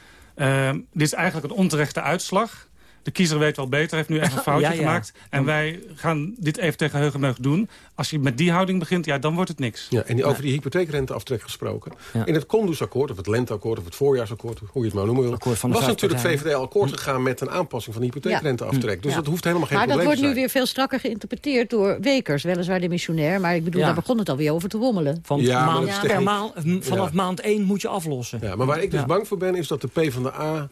dit is eigenlijk een onterechte uitslag. De kiezer weet wel beter, heeft nu even een foutje Ja, ja. gemaakt. En wij gaan dit even tegen Heugenmeug doen. Als je met die houding begint, ja, dan wordt het niks. Ja, en die, over die hypotheekrenteaftrek gesproken. In het Kondusakkoord, of het lenteakkoord, of het voorjaarsakkoord... hoe je het maar noemen wil... Van de was natuurlijk. VVD al akkoord gegaan met een aanpassing van de hypotheekrenteaftrek. Dus Ja. dat hoeft helemaal geen maar dat wordt te nu weer veel strakker geïnterpreteerd door Wekers. Weliswaar demissionair, maar ik bedoel, Ja. daar begon het alweer over te rommelen. Van maand, per maand, vanaf Ja. maand 1 moet je aflossen. Ja, maar waar ik dus Ja. bang voor ben, is dat de PvdA...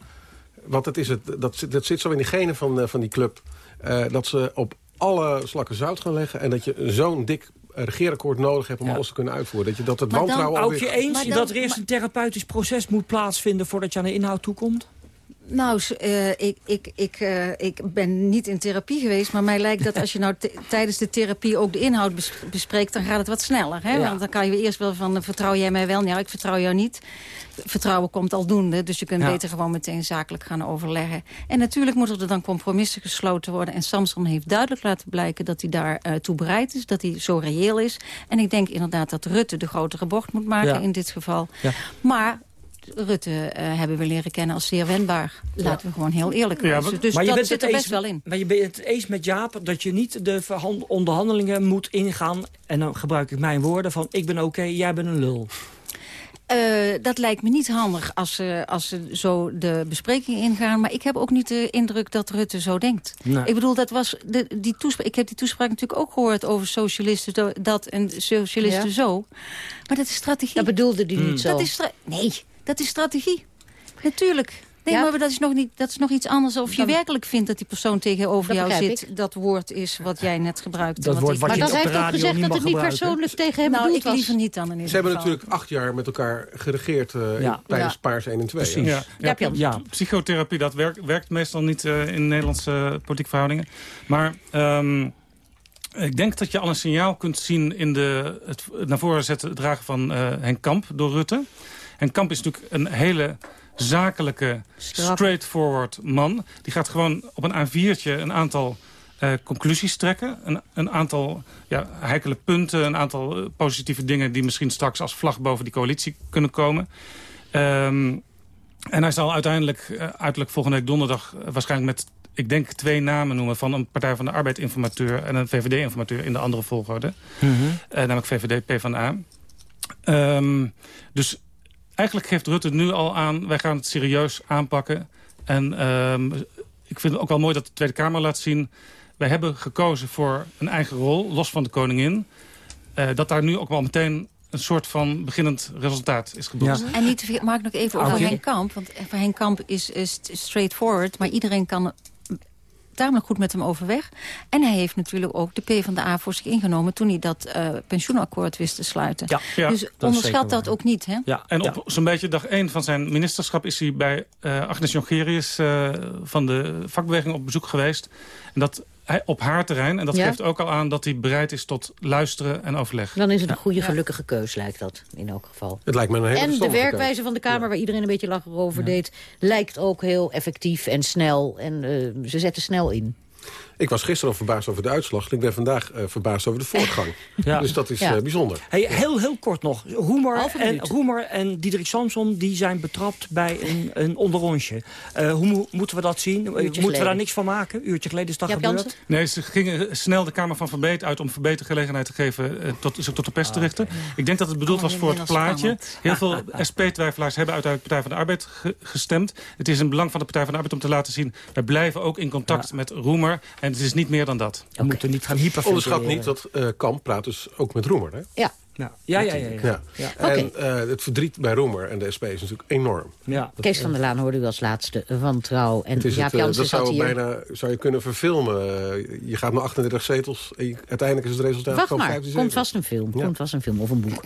Want dat, is het, dat, zit- dat zit zo in de genen van, eh, van die club... eh, dat ze op alle slakken zout gaan leggen... en dat je zo'n dik eh, regeerakkoord nodig hebt om alles te kunnen uitvoeren. Dat je dat het Maar dan- wantrouwen Ook alweer... je eens Maar dan- dat er eerst een therapeutisch proces moet plaatsvinden... voordat je aan de inhoud toekomt? Nou, eh, ik, ik, ik, eh, ik ben niet in therapie geweest, maar mij lijkt dat als je nou tijdens de therapie ook de inhoud bes- bespreekt, dan gaat het wat sneller. Hè? Ja. Want dan kan je eerst wel van, eh, vertrouw jij mij wel? Ja, ik vertrouw jou niet. Vertrouwen komt aldoende, dus je kunt Ja. beter gewoon meteen zakelijk gaan overleggen. En natuurlijk moeten er dan compromissen gesloten worden. En Samson heeft duidelijk laten blijken dat hij daar eh, toe bereid is, dat hij zo reëel is. En ik denk inderdaad dat Rutte de grotere bocht moet maken Ja. in dit geval. Ja. Maar Rutte eh, hebben we leren kennen als zeer wendbaar. Laten we gewoon heel eerlijk Ja, wezen. maar- dus maar je dat bent zit er best wel in. Maar je bent het eens met Jaap dat je niet de onderhandelingen moet ingaan... en dan gebruik ik mijn woorden van ik ben oké, jij bent een lul. Eh, dat lijkt me niet handig als ze, als ze zo de bespreking ingaan. Maar ik heb ook niet de indruk dat Rutte zo denkt. Nee. Ik bedoel, dat was de, die toespraak, ik heb die toespraak natuurlijk ook gehoord over socialisten dat en socialisten Ja. zo. Maar dat is strategie. Dat bedoelde die Hmm. niet zo. Dat is nee, dat is strategie. Natuurlijk. Nee, Ja. maar dat is, nog niet, dat is nog iets anders of je Dan- werkelijk vindt dat die persoon tegenover jou zit. Dat woord is wat jij net gebruikt. Dat woord ik- wat maar je dan heeft ook gezegd niet dat het niet persoonlijk tegen hem nou, bedoeld ik was. liever niet dan in ieder Ze hebben natuurlijk acht jaar met elkaar geregeerd eh, Ja. tijdens Ja. Paars 1 en 2. Precies. Ja, Ja. Psychotherapie, dat werkt, werkt meestal niet eh, in Nederlandse uh, politieke verhoudingen. Maar ehm, ik denk dat je al een signaal kunt zien... in de, het, naar voren zetten, dragen van eh Henk Kamp door Rutte. Henk Kamp is natuurlijk een hele zakelijke, straightforward man. Die gaat gewoon op een A4'tje een aantal eh, conclusies trekken. Een, een aantal ja, heikele punten, een aantal eh, positieve dingen... die misschien straks als vlag boven die coalitie kunnen komen. Ehm, en hij zal uiteindelijk, eh, uiterlijk volgende week donderdag... waarschijnlijk met, ik denk, twee namen noemen... van een Partij van de Arbeid-informateur en een VVD-informateur... in de andere volgorde. Mhm. Eh, namelijk VVD, PvdA. Ehm dus eigenlijk geeft Rutte nu al aan... wij gaan het serieus aanpakken. En ehm, ik vind het ook wel mooi dat de Tweede Kamer laat zien... wij hebben gekozen voor een eigen rol, los van de koningin. Eh, dat daar nu ook wel meteen een soort van beginnend resultaat is geboekt. En niet te maak ik nog even over Oké. Henk Kamp. Want voor Henk Kamp is, is straightforward. Maar iedereen kan tamelijk goed met hem overweg. En hij heeft natuurlijk ook de PvdA voor zich ingenomen... toen hij dat eh, pensioenakkoord wist te sluiten. Ja, ja, dus dat onderschat dat ook niet, hè? Ja, En op zo'n beetje dag één van zijn ministerschap is hij bij eh, Agnes Jongerius eh, van de vakbeweging op bezoek geweest. En dat op haar terrein. En dat Ja. geeft ook al aan dat hij bereid is tot luisteren en overleg. Dan is het een goede, gelukkige keus, lijkt dat in elk geval. Het lijkt me een hele En de werkwijze keus. van de Kamer, waar iedereen een beetje lachen over deed... lijkt ook heel effectief en snel. En eh, ze zetten snel in. Ik was gisteren al verbaasd over de uitslag. En ik ben vandaag uh, verbaasd over de voortgang. Ja. Dus dat is Ja. uh, bijzonder. Hey, heel, heel kort nog. Roemer en. Roemer en Diederik Samson die zijn betrapt bij een, een onderrondje. Eh, hoe mo- moeten we dat zien? Eh, moeten we daar niks van maken? Uurtje geleden is dat Jaap gebeurd. Jansen? Nee, ze gingen snel de Kamer van Verbeet uit om Verbeet de gelegenheid te geven eh, tot, zich tot de pers te richten. Ik denk dat het bedoeld Oh, was in voor het plaatje. Heel veel SP-twijfelaars hebben uiteindelijk Partij van de Arbeid ge- gestemd. Het is een belang van de Partij van de Arbeid om te laten zien... wij blijven ook in contact met Roemer. En het is niet meer dan dat. We moeten niet gaan hyperventileren. Onderschat niet dat eh Kamp praat dus ook met Roemer. Hè? Ja. Ja, ja, ja. ja, ja. En eh, het verdriet bij Roemer en de SP is natuurlijk enorm. Ja. Kees van der Laan hoorde u als laatste van Trouw. En Het is Jaap het, eh, Jansen dat zou, hier. bijna, zou je kunnen verfilmen. Eh, je gaat naar 38 zetels en je- uiteindelijk is het resultaat Wacht gewoon maar, 15 komt zetels. vast een film. Ja. Komt vast een film of een boek.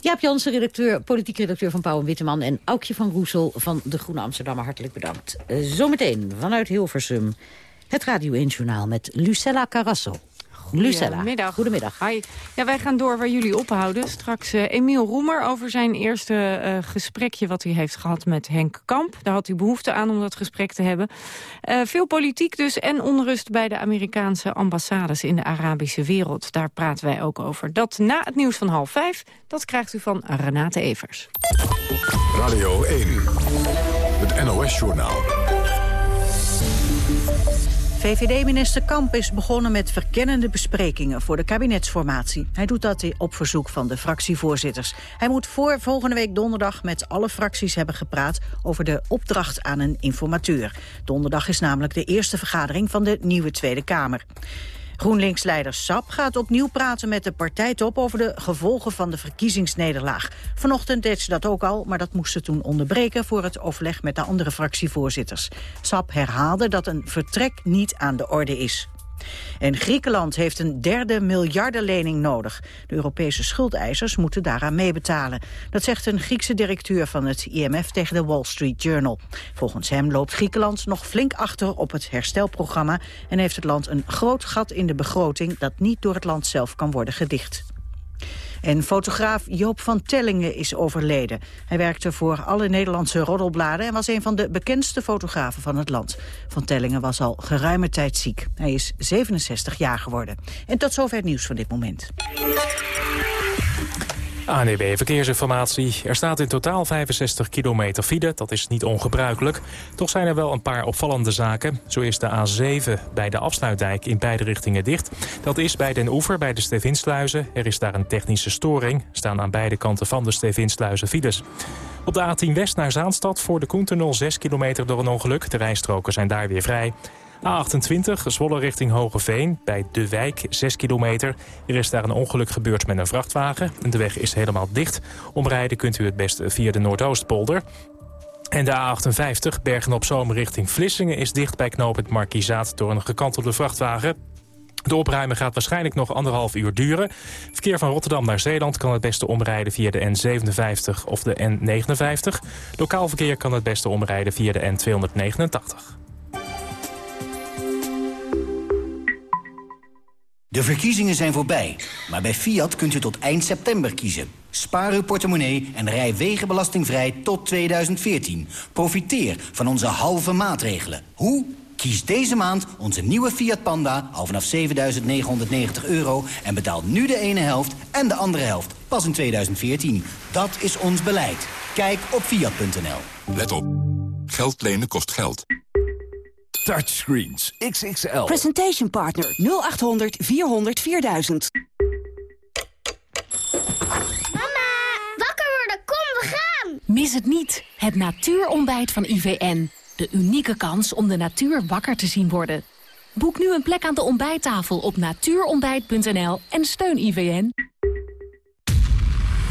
Jaap Jansen, redacteur, politiek redacteur van Pauw en Witteman... en Aukje van Roesel van De Groene Amsterdammer, hartelijk bedankt. Eh, zometeen vanuit Hilversum het Radio 1-journaal met Lucella Carrasso. Lucella, Goedemiddag. goedemiddag. Hi. Ja, wij gaan door waar jullie ophouden. Straks eh, Emiel Roemer over zijn eerste eh, gesprekje wat hij heeft gehad met Henk Kamp. Daar had hij behoefte aan om dat gesprek te hebben. Eh, veel politiek dus en onrust bij de Amerikaanse ambassades in de Arabische wereld. Daar praten wij ook over. Dat na het nieuws van half vijf, dat krijgt u van Renate Evers. Radio 1, het NOS-journaal. VVD-minister Kamp is begonnen met verkennende besprekingen voor de kabinetsformatie. Hij doet dat op verzoek van de fractievoorzitters. Hij moet voor volgende week donderdag met alle fracties hebben gepraat over de opdracht aan een informateur. Donderdag is namelijk de eerste vergadering van de nieuwe Tweede Kamer. GroenLinks-leider Sap gaat opnieuw praten met de partijtop over de gevolgen van de verkiezingsnederlaag. Vanochtend deed ze dat ook al, maar dat moest ze toen onderbreken voor het overleg met de andere fractievoorzitters. Sap herhaalde dat een vertrek niet aan de orde is. En Griekenland heeft een derde miljardenlening nodig. De Europese schuldeisers moeten daaraan meebetalen. Dat zegt een Griekse directeur van het IMF tegen de Wall Street Journal. Volgens hem loopt Griekenland nog flink achter op het herstelprogramma... en heeft het land een groot gat in de begroting... dat niet door het land zelf kan worden gedicht. En fotograaf Joop van Tellingen is overleden. Hij werkte voor alle Nederlandse roddelbladen... en was een van de bekendste fotografen van het land. Van Tellingen was al geruime tijd ziek. Hij is 67 jaar geworden. En tot zover het nieuws van dit moment. ANEB Verkeersinformatie. Er staat in totaal 65 kilometer file. Dat is niet ongebruikelijk. Toch zijn er wel een paar opvallende zaken. Zo is de A7 bij de afsluitdijk in beide richtingen dicht. Dat is bij Den Oever bij de Stevinsluizen. Er is daar een technische storing. Staan aan beide kanten van de Stevinsluizen files. Op de A10 West naar Zaanstad voor de Koentunnel 6 kilometer door een ongeluk. De rijstroken zijn daar weer vrij. A28, Zwolle richting Hogeveen, bij De Wijk, 6 kilometer. Er is daar een ongeluk gebeurd met een vrachtwagen. De weg is helemaal dicht. Omrijden kunt u het beste via de Noordoostpolder. En de A58, Bergen-op-Zoom richting Vlissingen... is dicht bij knooppunt Markizaat door een gekantelde vrachtwagen. De opruimen gaat waarschijnlijk nog anderhalf uur duren. Verkeer van Rotterdam naar Zeeland kan het beste omrijden via de N57 of de N59. Lokaal verkeer kan het beste omrijden via de N289. De verkiezingen zijn voorbij, maar bij Fiat kunt u tot eind september kiezen. Spaar uw portemonnee en rij wegenbelastingvrij tot 2014. Profiteer van onze halve maatregelen. Hoe? Kies deze maand onze nieuwe Fiat Panda al vanaf 7.990 euro... en betaal nu de ene helft en de andere helft pas in 2014. Dat is ons beleid. Kijk op Fiat.nl. Let op. Geld lenen kost geld. Touchscreens XXL. Presentation Partner 0800 400 4000. Wakker worden, kom, we gaan! Mis het niet, het natuurontbijt van IVN. De unieke kans om de natuur wakker te zien worden. Boek nu een plek aan de ontbijttafel op natuurontbijt.nl en steun IVN.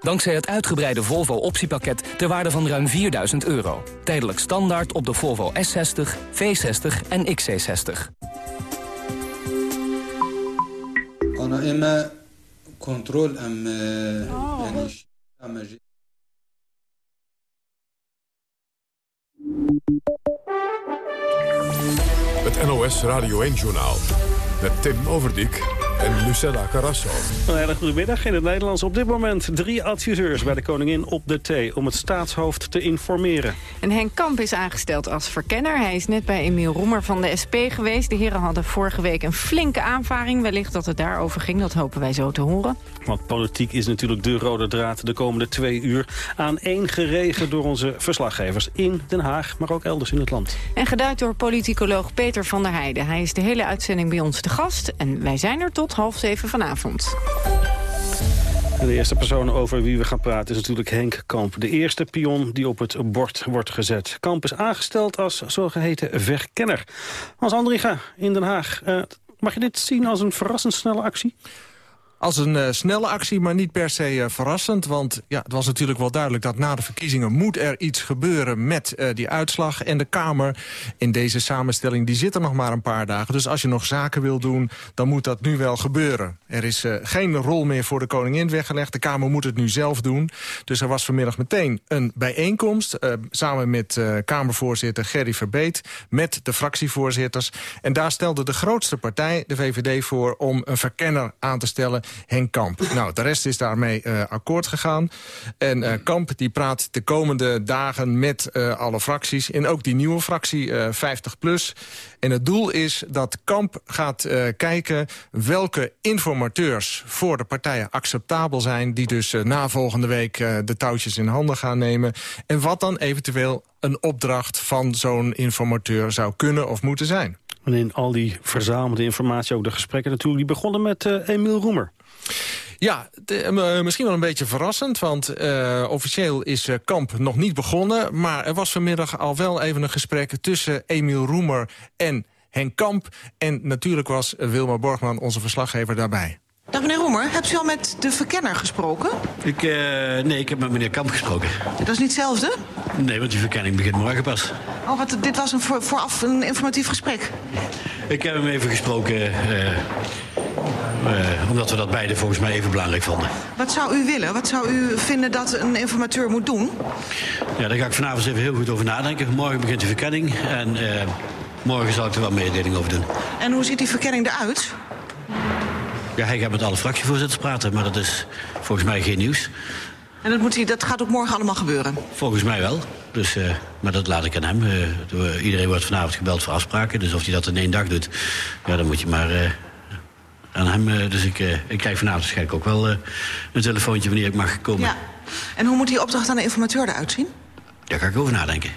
Dankzij het uitgebreide Volvo optiepakket ter waarde van ruim 4000 euro. Tijdelijk standaard op de Volvo S60, V60 en XC60. Eh, eh, het NOS Radio 1 Journaal met Tim Overdijk en Lucella Carrasso. Een hele goede middag. In het Nederlands op dit moment drie adviseurs bij de koningin op de thee... om het staatshoofd te informeren. En Henk Kamp is aangesteld als verkenner. Hij is net bij Emiel Roemer van de SP geweest. De heren hadden vorige week een flinke aanvaring. Wellicht dat het daarover ging, dat hopen wij zo te horen. Want politiek is natuurlijk de rode draad de komende twee uur... aan één geregen door onze verslaggevers in Den Haag... maar ook elders in het land. En geduid door politicoloog Peter van der Heijden. Hij is de hele uitzending bij ons te gast. En wij zijn er tot half zeven vanavond. De eerste persoon over wie we gaan praten is natuurlijk Henk Kamp. De eerste pion die op het bord wordt gezet. Kamp is aangesteld als zogeheten verkenner. Hans Andriga in Den Haag. Uh, mag je dit zien als een verrassend snelle actie? Als een uh, snelle actie, maar niet per se uh, verrassend. Want ja, het was natuurlijk wel duidelijk dat na de verkiezingen... moet er iets gebeuren met uh, die uitslag. En de Kamer in deze samenstelling die zit er nog maar een paar dagen. Dus als je nog zaken wil doen, dan moet dat nu wel gebeuren. Er is geen rol meer voor de koningin weggelegd. De Kamer moet het nu zelf doen. Dus er was vanmiddag meteen een bijeenkomst... samen met Kamervoorzitter Gerry Verbeet... met de fractievoorzitters. En daar stelde de grootste partij, de VVD, voor... om een verkenner aan te stellen Henk Kamp. Nou, de rest is daarmee uh, akkoord gegaan. En uh, Kamp die praat de komende dagen met uh, alle fracties. En ook die nieuwe fractie, 50PLUS. En het doel is dat Kamp gaat kijken welke informateurs voor de partijen acceptabel zijn... die dus na volgende week de touwtjes in handen gaan nemen. En wat dan eventueel een opdracht van zo'n informateur zou kunnen of moeten zijn. En in al die verzamelde informatie, ook de gesprekken natuurlijk... die begonnen met uh, Emiel Roemer. Ja, de, uh, misschien wel een beetje verrassend, want uh, officieel is Kamp nog niet begonnen. Maar er was vanmiddag al wel even een gesprek tussen Emiel Roemer en Henk Kamp. En natuurlijk was Wilma Borgman, onze verslaggever, daarbij. Dag meneer Roemer, hebt u al met de verkenner gesproken? Ik, uh, nee, ik heb met meneer Kamp gesproken. Dat is niet hetzelfde? Nee, want die verkenning begint morgen pas. Oh, wat, dit was een voor, vooraf een informatief gesprek? Ik heb hem even gesproken, uh, uh, omdat we dat beide volgens mij even belangrijk vonden. Wat zou u willen? Wat zou u vinden dat een informateur moet doen? Ja, daar ga ik vanavond even heel goed over nadenken. Morgen begint de verkenning en morgen zal ik er wel mededeling over doen. En hoe ziet die verkenning eruit? Ja, hij gaat met alle fractievoorzitters praten, maar dat is volgens mij geen nieuws. En dat, moet hij, dat gaat ook morgen allemaal gebeuren? Volgens mij wel. Dus, uh, maar dat laat ik aan hem. Uh, iedereen wordt vanavond gebeld voor afspraken. Dus of hij dat in één dag doet, ja, dan moet je maar uh, aan hem. dus ik, ik krijg vanavond waarschijnlijk ook wel een telefoontje wanneer ik mag komen. Ja. En hoe moet die opdracht aan de informateur eruit zien? Daar ga ik over nadenken.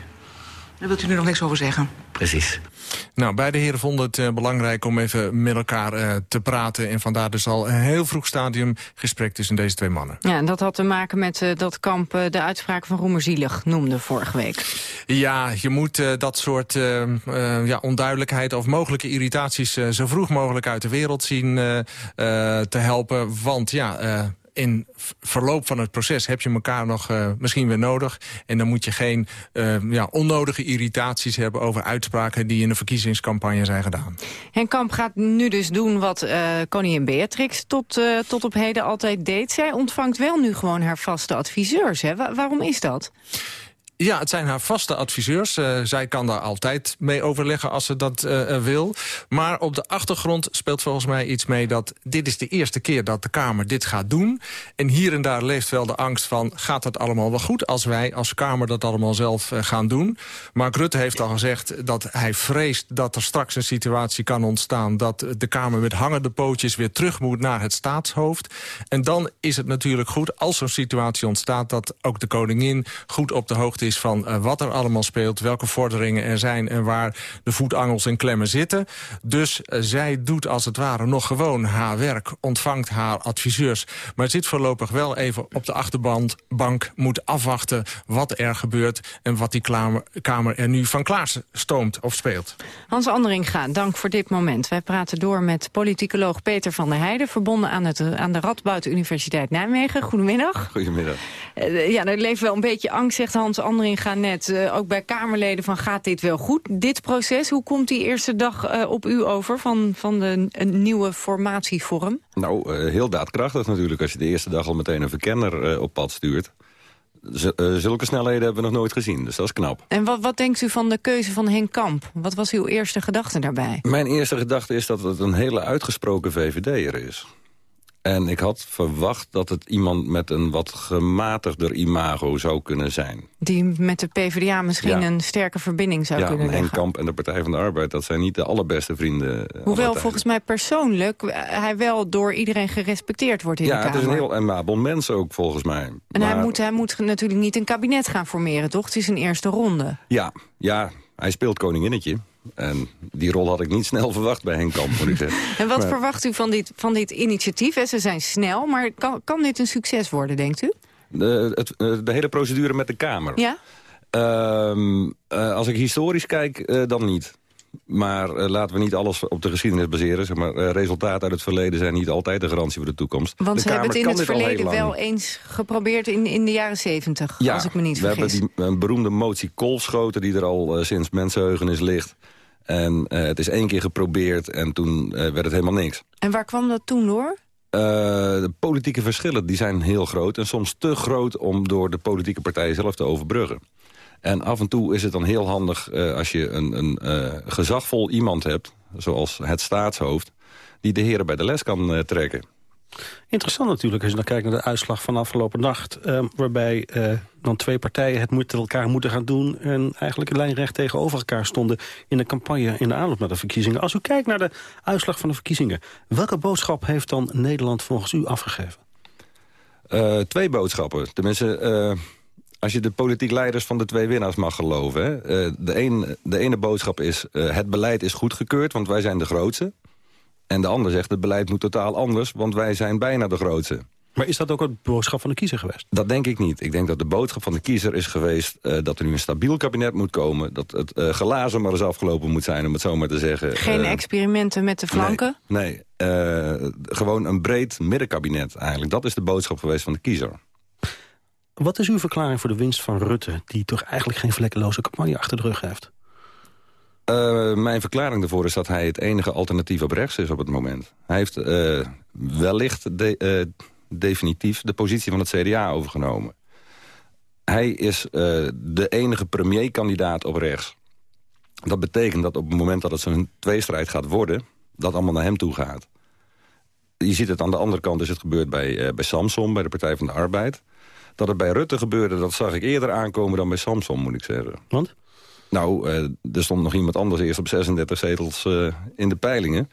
Daar wilt u nu nog niks over zeggen? Precies. Nou, beide heren vonden het uh, belangrijk om even met elkaar uh, te praten. En vandaar dus al een heel vroeg stadium gesprek tussen deze twee mannen. Ja, en dat had te maken met uh, dat Kamp de uitspraak van Roemerzielig noemde vorige week. Ja, je moet dat soort ja, onduidelijkheid of mogelijke irritaties... zo vroeg mogelijk uit de wereld zien te helpen. Want ja in verloop van het proces heb je elkaar nog uh, misschien weer nodig. En dan moet je geen uh, ja, onnodige irritaties hebben over uitspraken die in de verkiezingscampagne zijn gedaan. Henk Kamp gaat nu dus doen wat uh, koningin Beatrix tot, tot op heden altijd deed. Zij ontvangt wel nu gewoon haar vaste adviseurs. Hè? waarom is dat? Ja, het zijn haar vaste adviseurs. Uh, zij kan daar altijd mee overleggen als ze dat uh, wil. Maar op de achtergrond speelt volgens mij iets mee... dat dit is de eerste keer dat de Kamer dit gaat doen. En hier en daar leeft wel de angst van... gaat het allemaal wel goed als wij als Kamer dat allemaal zelf gaan doen? Mark Rutte heeft al gezegd dat hij vreest dat er straks een situatie kan ontstaan... dat de Kamer met hangende pootjes weer terug moet naar het staatshoofd. En dan is het natuurlijk goed als zo'n situatie ontstaat... dat ook de koningin goed op de hoogte is van uh, wat er allemaal speelt... welke vorderingen er zijn en waar de voetangels en klemmen zitten. Dus uh, zij doet als het ware nog gewoon haar werk, ontvangt haar adviseurs... maar zit voorlopig wel even op de achterbank, moet afwachten wat er gebeurt... en wat die Kamer er nu van klaar stoomt of speelt. Hans Anderinga, dank voor dit moment. Wij praten door met politicoloog Peter van der Heijden... verbonden aan, het, aan de Radboud Universiteit Nijmegen. Goedemiddag. Goedemiddag. Uh, ja, er leeft wel een beetje angst, zegt Hans Anderinga net. Uh, ook bij Kamerleden van gaat dit wel goed, dit proces? Hoe komt die eerste dag uh, op u over van, van de een nieuwe formatievorm? Nou, heel daadkrachtig natuurlijk. Als je de eerste dag al meteen een verkenner op pad stuurt. Zulke snelheden hebben we nog nooit gezien, dus dat is knap. En wat, wat denkt u van de keuze van Henk Kamp? Wat was uw eerste gedachte daarbij? Mijn eerste gedachte is dat het een hele uitgesproken VVD'er is. En ik had verwacht dat het iemand met een wat gematigder imago zou kunnen zijn. Die met de PvdA misschien ja. een sterke verbinding zou ja, kunnen leggen. Henk Kamp en de Partij van de Arbeid, dat zijn niet de allerbeste vrienden. Hoewel volgens mij persoonlijk hij wel door iedereen gerespecteerd wordt in ja, de Kamer. Ja, het is een heel amabel mens ook volgens mij. En maar... hij, moet, hij moet natuurlijk niet een kabinet gaan formeren, toch? Het is een eerste ronde. Ja, ja hij speelt koninginnetje. En die rol had ik niet snel verwacht bij Henk Kamp, moet ik zeggen. En wat maar... verwacht u van dit, van dit initiatief? Ze zijn snel, maar kan, kan dit een succes worden, denkt u? De, het, de hele procedure met de Kamer? Ja. Uh, uh, als ik historisch kijk, uh, dan niet. Maar uh, laten we niet alles op de geschiedenis baseren. Zeg maar, uh, resultaten uit het verleden zijn niet altijd de garantie voor de toekomst. Want de ze Kamer hebben het in het verleden wel eens geprobeerd in, in de jaren zeventig. Ja, als ik me niet we vergis. hebben die een beroemde motie Kolfschoten die er al uh, sinds mensenheugenis ligt. En het is één keer geprobeerd en toen werd het helemaal niks. En waar kwam dat toen door? Uh, de politieke verschillen die zijn heel groot. En soms te groot om door de politieke partijen zelf te overbruggen. En af en toe is het dan heel handig uh, als je een, een uh, gezagvol iemand hebt... zoals het staatshoofd, die de heren bij de les kan uh, trekken. Interessant natuurlijk als je dan kijkt naar de uitslag van afgelopen nacht... Waarbij dan twee partijen het met elkaar moeten gaan doen... en eigenlijk lijnrecht tegenover elkaar stonden in de campagne in de aanloop naar de verkiezingen. Als u kijkt naar de uitslag van de verkiezingen... welke boodschap heeft dan Nederland volgens u afgegeven? Twee boodschappen. Tenminste, als je de politiek leiders van de twee winnaars mag geloven. Hè? de, een, de ene boodschap is, het beleid is goedgekeurd, want wij zijn de grootste. En de ander zegt, het beleid moet totaal anders, want wij zijn bijna de grootste. Maar is dat ook het boodschap van de kiezer geweest? Dat denk ik niet. Ik denk dat de boodschap van de kiezer is geweest... Uh, dat er nu een stabiel kabinet moet komen. Dat het uh, glazen maar eens afgelopen moet zijn, om het zo maar te zeggen. Geen uh, experimenten met de flanken? Nee, nee gewoon een breed middenkabinet eigenlijk. Dat is de boodschap geweest van de kiezer. Wat is uw verklaring voor de winst van Rutte... die toch eigenlijk geen vlekkeloze campagne achter de rug heeft? Uh, mijn verklaring daarvoor is dat hij het enige alternatief op rechts is op het moment. Hij heeft uh, wellicht de, uh, definitief de positie van het CDA overgenomen. Hij is de enige premierkandidaat op rechts. Dat betekent dat op het moment dat het zo'n tweestrijd gaat worden... dat allemaal naar hem toe gaat. Je ziet het aan de andere kant, is het gebeurd bij, bij Samson, bij de Partij van de Arbeid. Dat het bij Rutte gebeurde, dat zag ik eerder aankomen dan bij Samson, moet ik zeggen. Want? Nou, uh, er stond nog iemand anders eerst op 36 zetels uh, in de peilingen.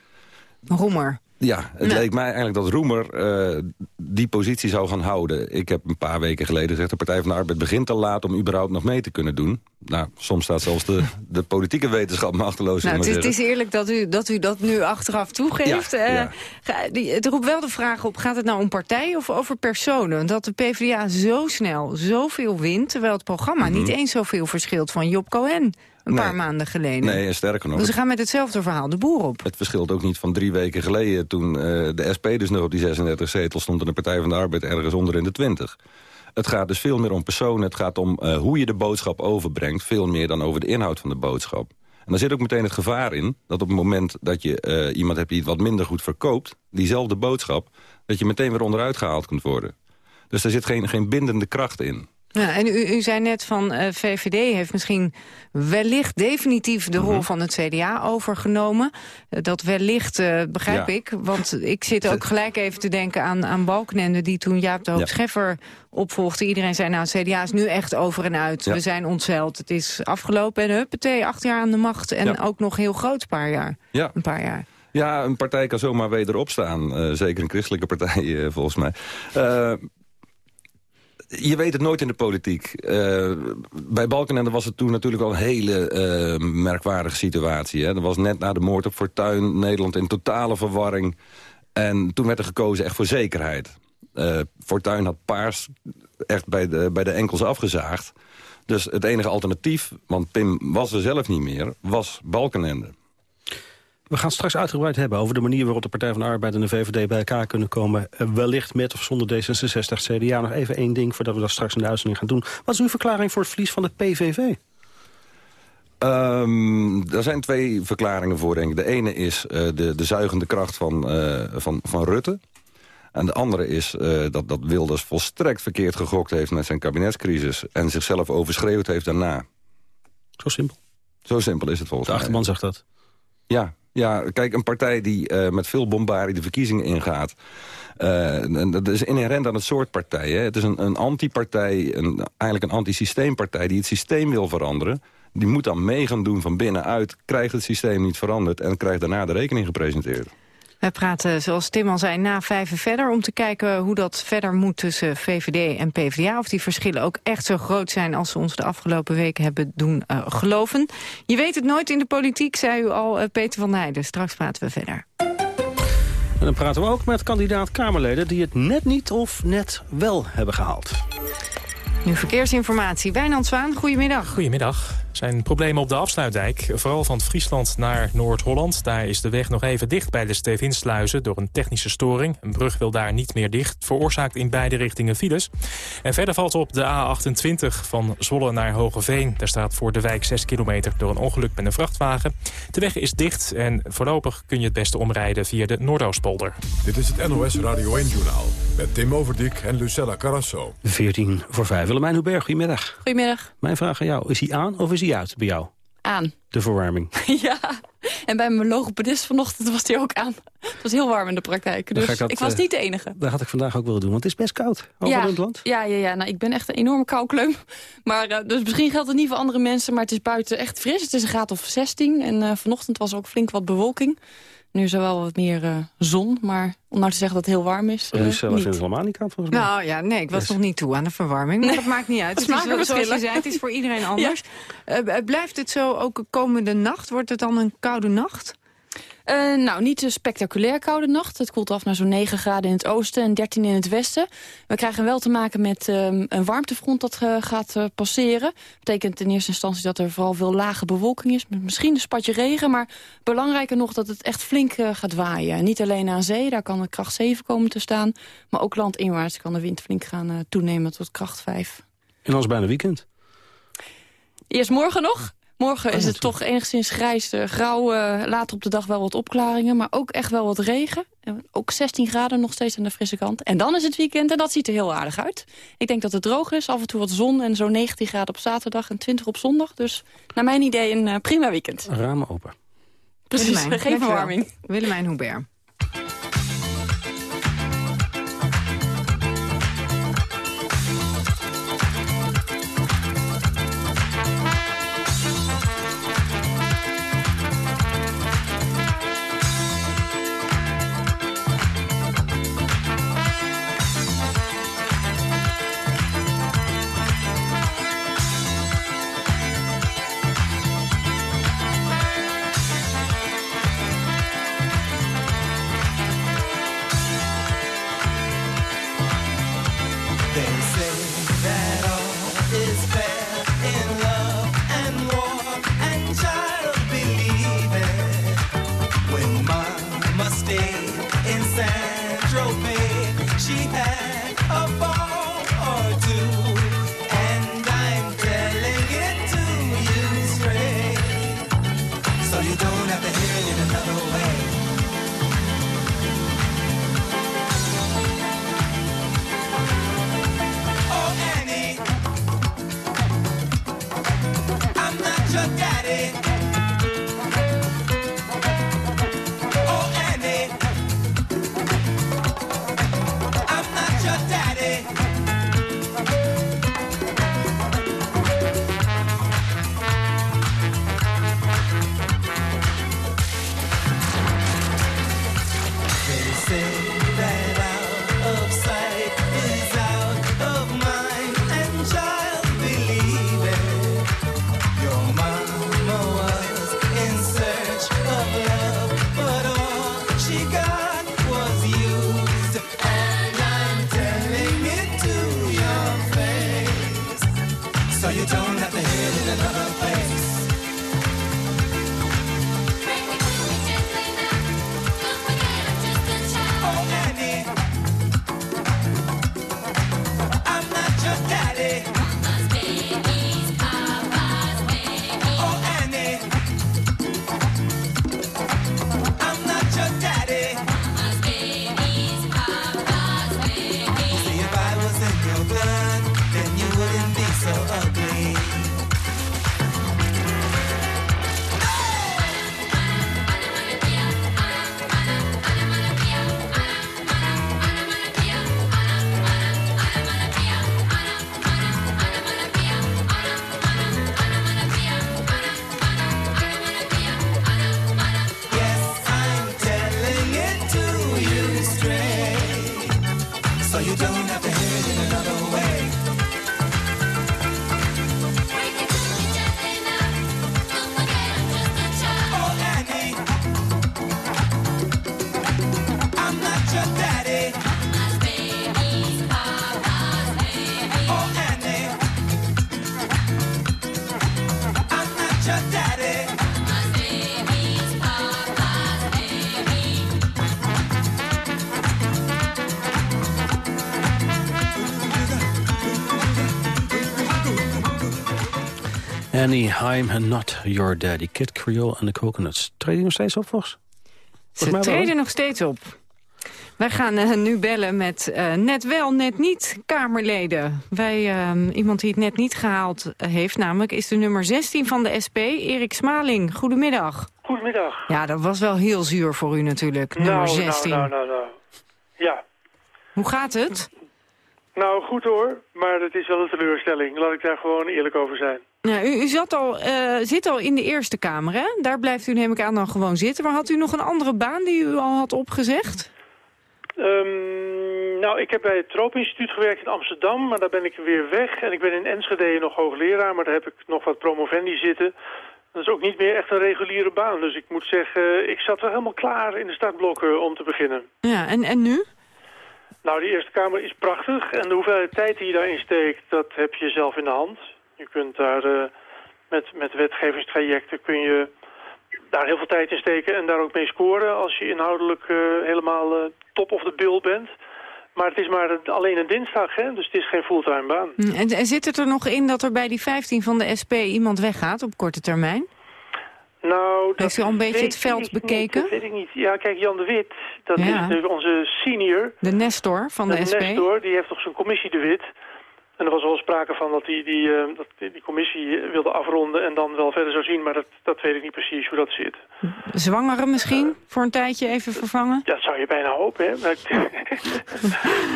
Roemer. Ja, het nee. leek mij eigenlijk dat Roemer uh, die positie zou gaan houden. Ik heb een paar weken geleden gezegd... de Partij van de Arbeid begint te laat om überhaupt nog mee te kunnen doen. Nou, soms staat zelfs de, de politieke wetenschap me achterloos. Nou, het, is, het is eerlijk dat u, dat u dat nu achteraf toegeeft. Ja, ja. Die, het roept wel de vraag op, gaat het nou om partij of over personen? Dat de PvdA zo snel zoveel wint... terwijl het programma mm -hmm. niet eens zoveel verschilt van Job Cohen een nee. paar maanden geleden. Nee, en sterker nog... Dus ze gaan met hetzelfde verhaal de boer op. Het verschilt ook niet van drie weken geleden... toen uh, de SP dus nog op die 36 zetels stond... en de Partij van de Arbeid ergens onder in de 20. Het gaat dus veel meer om personen. Het gaat om uh, hoe je de boodschap overbrengt. Veel meer dan over de inhoud van de boodschap. En daar zit ook meteen het gevaar in... dat op het moment dat je uh, iemand hebt die het wat minder goed verkoopt... diezelfde boodschap, dat je meteen weer onderuit gehaald kunt worden. Dus er zit geen, geen bindende kracht in. Ja, en u, u zei net van uh, VVD heeft misschien wellicht definitief de rol Mhm. van het CDA overgenomen. Uh, dat wellicht uh, begrijp Ja. ik, want ik zit ook gelijk even te denken aan, aan Balkenende... die toen Jaap de Hoop Ja. Scheffer opvolgde. Iedereen zei, nou, het CDA is nu echt over en uit. Ja. We zijn ontzeld, het is afgelopen. En huppatee, acht jaar aan de macht en ook nog heel groot een paar jaar. Ja. Een paar jaar. Ja, een partij kan zomaar wederop staan. Eh, zeker een christelijke partij, eh, volgens mij. Eh, je weet het nooit in de politiek. Eh, bij Balkenende was het toen natuurlijk wel een hele eh, merkwaardige situatie. Hè. Er was net na de moord op Fortuyn Nederland in totale verwarring. En toen werd er gekozen echt voor zekerheid. Eh Fortuyn had paars echt bij de, bij de enkels afgezaagd. Dus het enige alternatief, want Pim was er zelf niet meer, was Balkenende. We gaan straks uitgebreid hebben over de manier waarop de Partij van de Arbeid en de VVD bij elkaar kunnen komen. Eh, wellicht met of zonder D66, CDA. Nog even één ding voordat we dat straks in de uitzending gaan doen. Wat is uw verklaring voor het verlies van de PVV? Um, er zijn twee verklaringen voor, denk ik. De ene is uh, de, de zuigende kracht van, uh, van, van Rutte. En de andere is uh, dat, dat Wilders volstrekt verkeerd gegokt heeft met zijn kabinetscrisis... en zichzelf overschreeuwd heeft daarna. Zo simpel? Zo simpel is het volgens de mij. De achterban zegt dat? Ja, ja, kijk, een partij die uh, met veel bombarie de verkiezingen ingaat... En dat is inherent aan het soort partij. Hè. Het is een, een antipartij, een, eigenlijk een antisysteempartij... die het systeem wil veranderen. Die moet dan mee gaan doen van binnenuit... krijgt het systeem niet veranderd... en krijgt daarna de rekening gepresenteerd. We praten, zoals Tim al zei, na vijven verder... om te kijken hoe dat verder moet tussen VVD en PvdA. Of die verschillen ook echt zo groot zijn... als ze ons de afgelopen weken hebben doen uh, geloven. Je weet het nooit in de politiek, zei u al, uh, Peter van der Heijden. Straks praten we verder. En dan praten we ook met kandidaat-Kamerleden... die het net niet of net wel hebben gehaald. Nu verkeersinformatie. Wijnand Zwaan, goedemiddag. Goedemiddag. Er zijn problemen op de afsluitdijk. Vooral van Friesland naar Noord-Holland. Daar is de weg nog even dicht bij de Stevinsluizen door een technische storing. Een brug wil daar niet meer dicht. Veroorzaakt in beide richtingen files. En verder valt op de A28 van Zwolle naar Hogeveen. Daar staat voor de wijk 6 kilometer door een ongeluk met een vrachtwagen. De weg is dicht en voorlopig kun je het beste omrijden via de Noordoostpolder. Dit is het NOS Radio 1-journaal met Tim Overdijk en Lucella Carrasso. 14 voor 5. Willemijn Hubert, goedemiddag. Goedemiddag. Mijn vraag aan jou, is hij aan of is hij uit bij jou? Aan. De verwarming. ja, en bij mijn logopedist vanochtend was hij ook aan. Het was heel warm in de praktijk, dus ik, dat, ik, was niet de enige. Dat had ik vandaag ook willen doen, want het is best koud over ja, in het land. Ja, ja, ja nou, ik ben echt een enorme koukleum. Maar, uh, dus misschien geldt het niet voor andere mensen, maar het is buiten echt fris. Het is een graad of 16 en uh, vanochtend was er ook flink wat bewolking. Nu is er wel wat meer uh, zon, maar om nou te zeggen dat het heel warm is, uh, Dus zelf vindt het helemaal niet koud volgens mij. Nou ja, nee, ik was Yes. nog niet toe aan de verwarming. Maar Nee. dat maakt niet uit. Het is, wel, zoals je zei, het is voor iedereen anders. Uh, blijft het zo ook komende nacht? Wordt het dan een koude nacht? Uh, nou, niet een spectaculair koude nacht. Het koelt af naar zo'n 9 graden in het oosten en 13 in het westen. We krijgen wel te maken met um, een warmtefront dat uh, gaat uh, passeren. betekent in eerste instantie dat er vooral veel lage bewolking is. Met misschien een spatje regen, maar belangrijker nog dat het echt flink gaat waaien. Niet alleen aan zee, daar kan de kracht 7 komen te staan. Maar ook landinwaarts kan de wind flink gaan toenemen tot kracht 5. En is bijna weekend. Eerst morgen nog. Morgen is het toch enigszins grijs, uh, grauw. Uh, later op de dag wel wat opklaringen, maar ook echt wel wat regen. En ook 16 graden nog steeds aan de frisse kant. En dan is het weekend en dat ziet er heel aardig uit. Ik denk dat het droog is, af en toe wat zon en zo'n 19 graden op zaterdag en 20 op zondag. Dus naar mijn idee een uh, prima weekend. Ramen open. Precies, Willemijn, geen verwarming. Willemijn Hubert. Your daddy. Annie, I'm not your daddy. Kid Creole en de Coconuts. Treed je nog steeds op, Vos? Ze treden nog steeds op. Wij gaan eh, nu bellen met eh, net wel, net niet Kamerleden. Wij, ehm, iemand die het net niet gehaald eh, heeft, namelijk is de nummer 16 van de SP, Erik Smaling. Goedemiddag. Goedemiddag. Ja, dat was wel heel zuur voor u natuurlijk, nummer nou, 16. Nou, nou, nou, nou. Ja. Hoe gaat het? Nou, goed hoor, maar het is wel een teleurstelling. Laat ik daar gewoon eerlijk over zijn. Nou, u, u zat al, eh, zit al in de Eerste Kamer, hè? Daar blijft u, neem ik aan, dan gewoon zitten. Maar had u nog een andere baan die u al had opgezegd? Ehm, nou, ik heb bij het Troopinstituut gewerkt in Amsterdam, maar daar ben ik weer weg. En ik ben in Enschede nog hoogleraar, maar daar heb ik nog wat promovendi zitten. Dat is ook niet meer echt een reguliere baan. Dus ik moet zeggen, ik zat wel helemaal klaar in de startblokken om te beginnen. Ja, en, en nu? Nou, die Eerste Kamer is prachtig. En de hoeveelheid tijd die je daarin steekt, dat heb je zelf in de hand. Je kunt daar eh, met, met wetgevingstrajecten kun je daar heel veel tijd in steken en daar ook mee scoren als je inhoudelijk eh, helemaal eh, top of the bill bent. Maar het is maar een- alleen een dinsdag, hè? dus het is geen fulltime baan. Hm, En, en zit het er nog in dat er bij die 15 van de SP iemand weggaat op korte termijn? Nou, Heeft u al een beetje het veld niet, bekeken? Dat weet ik niet. Ja, kijk, Jan de Wit, dat Ja. is de- onze senior. De Nestor van de, de SP? Nestor, die heeft toch zijn commissie de Wit. En er was wel sprake van dat die, die, eh, dat die, die commissie wilde afronden en dan wel verder zou zien. Maar dat, dat weet ik niet precies hoe dat zit. Zwangere misschien? voor een tijdje even vervangen? Dat zou je bijna hopen, hè?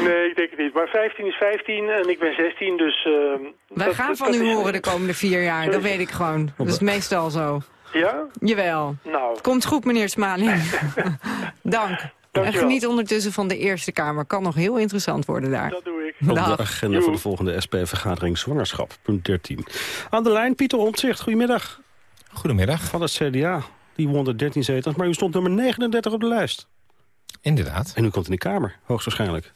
Nee, ik denk het niet. Maar 15 is 15 en ik ben 16, dus... eh, Wij dat- gaan dat- van u is- horen de komende vier jaar, dat weet ik gewoon. Dat is meestal zo. Ja? Jawel. Nou. Het komt goed, meneer Smaling. Dank. En Dankjewel. geniet ondertussen van de Eerste Kamer. Kan nog heel interessant worden daar. Dat doe ik. Op Dag. de agenda voor de volgende SP-vergadering zwangerschap, punt 13. Aan de lijn, Pieter Omtzigt, goedemiddag. Goedemiddag. Van het CDA, die won de 13 zetels, maar u stond nummer 39 op de lijst. Inderdaad. En u komt in de Kamer, hoogstwaarschijnlijk.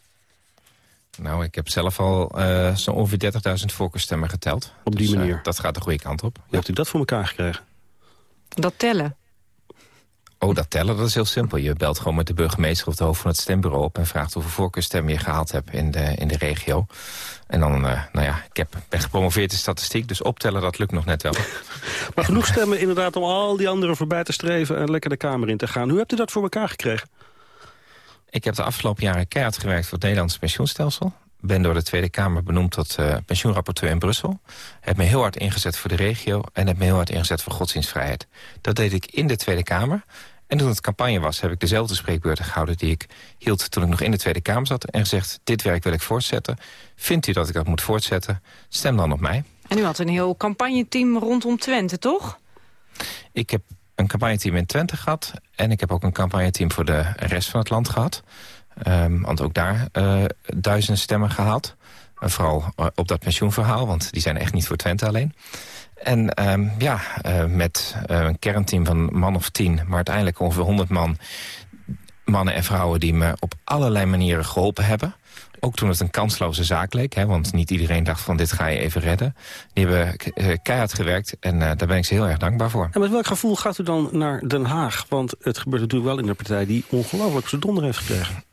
Nou, ik heb zelf al eh zo'n ongeveer 30.000 voorkeurstemmen geteld. Op die Dus, eh, manier. dat gaat de goede kant op. Hoe hebt u dat voor elkaar gekregen? Dat tellen. Oh, dat tellen, dat is heel simpel. Je belt gewoon met de burgemeester of de hoofd van het stembureau op... en vraagt hoeveel voorkeurstemmen je gehaald hebt in de, in de regio. En dan, eh, nou ja, ik heb, ben gepromoveerd in statistiek... dus optellen, dat lukt nog net wel. Maar genoeg stemmen inderdaad om al die anderen voorbij te streven... en lekker de Kamer in te gaan. Hoe hebt u dat voor elkaar gekregen? Ik heb de afgelopen jaren keihard gewerkt voor het Nederlandse pensioenstelsel. Ben door de Tweede Kamer benoemd tot eh, pensioenrapporteur in Brussel. Heb me heel hard ingezet voor de regio en heb me heel hard ingezet voor godsdienstvrijheid. Dat deed ik in de Tweede Kamer. En toen het campagne was, heb ik dezelfde spreekbeurten gehouden... die ik hield toen ik nog in de Tweede Kamer zat. En gezegd, dit werk wil ik voortzetten. Vindt u dat ik dat moet voortzetten? Stem dan op mij. En u had een heel campagneteam rondom Twente, toch? Ik heb een campagneteam in Twente gehad. En ik heb ook een campagneteam voor de rest van het land gehad. Ehm, want ook daar eh, duizenden stemmen gehaald. En vooral eh, op dat pensioenverhaal, want die zijn echt niet voor Twente alleen. En ehm, ja, eh, met eh, een kernteam van man of tien... maar uiteindelijk ongeveer 100 man, mannen en vrouwen... die me op allerlei manieren geholpen hebben. Ook toen het een kansloze zaak leek, hè, want niet iedereen dacht van dit ga je even redden. Die hebben eh, keihard gewerkt en eh, daar ben ik ze heel erg dankbaar voor. En met welk gevoel gaat u dan naar Den Haag? Want het gebeurt natuurlijk wel in een partij die ongelooflijk zijn donder heeft gekregen.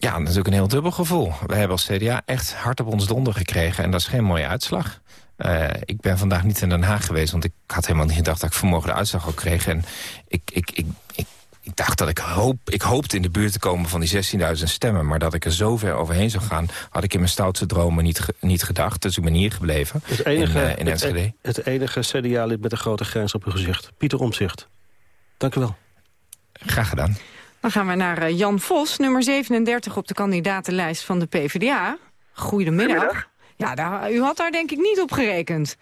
Ja, natuurlijk een heel dubbel gevoel. We hebben als CDA echt hard op ons donder gekregen en dat is geen mooie uitslag. Eh, ik ben vandaag niet in Den Haag geweest, want ik had helemaal niet gedacht dat ik vanmorgen de uitslag al kreeg. En ik, ik, ik, ik, ik dacht dat ik hoop, ik hoopte in de buurt te komen van die 16.000 stemmen. Maar dat ik er zo ver overheen zou gaan, had ik in mijn stoutste dromen niet, ge- niet gedacht. Dus ik ben hier gebleven Het enige, in, eh, in het, Enschede. het enige CDA-lid met een grote grens op uw gezicht. Pieter Omtzigt. Dank u wel. Graag gedaan. Dan gaan we naar eh, Jan Vos, nummer 37 op de kandidatenlijst van de PvdA. Goedemiddag. Goedemiddag. Ja, daar, u had daar denk ik niet op gerekend.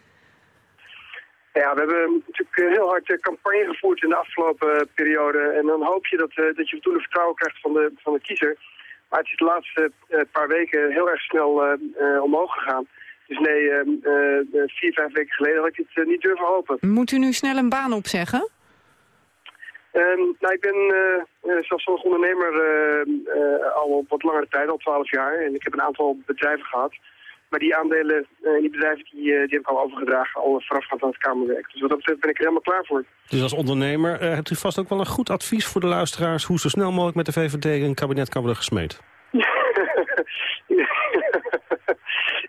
Ja, we hebben natuurlijk eh, heel hard eh, campagne gevoerd in de afgelopen periode. En dan hoop je dat, dat je voldoende vertrouwen krijgt van de, van de kiezer. Maar het is de laatste paar weken heel erg snel omhoog gegaan. Dus nee, eh, eh, vier, vijf weken geleden had ik het niet durven hopen. Moet u nu snel een baan opzeggen? Ehm, nou, ik ben uh, zelfstandig ondernemer eh, al op wat langere tijd, al twaalf jaar. En ik heb een aantal bedrijven gehad. Maar die aandelen in die bedrijven die, die heb ik al overgedragen, al voorafgaand aan het Kamerwerk. Dus wat dat betreft ben ik er helemaal klaar voor. Dus als ondernemer hebt u vast ook wel een goed advies voor de luisteraars... hoe zo snel mogelijk met de VVD een kabinet kan worden gesmeed.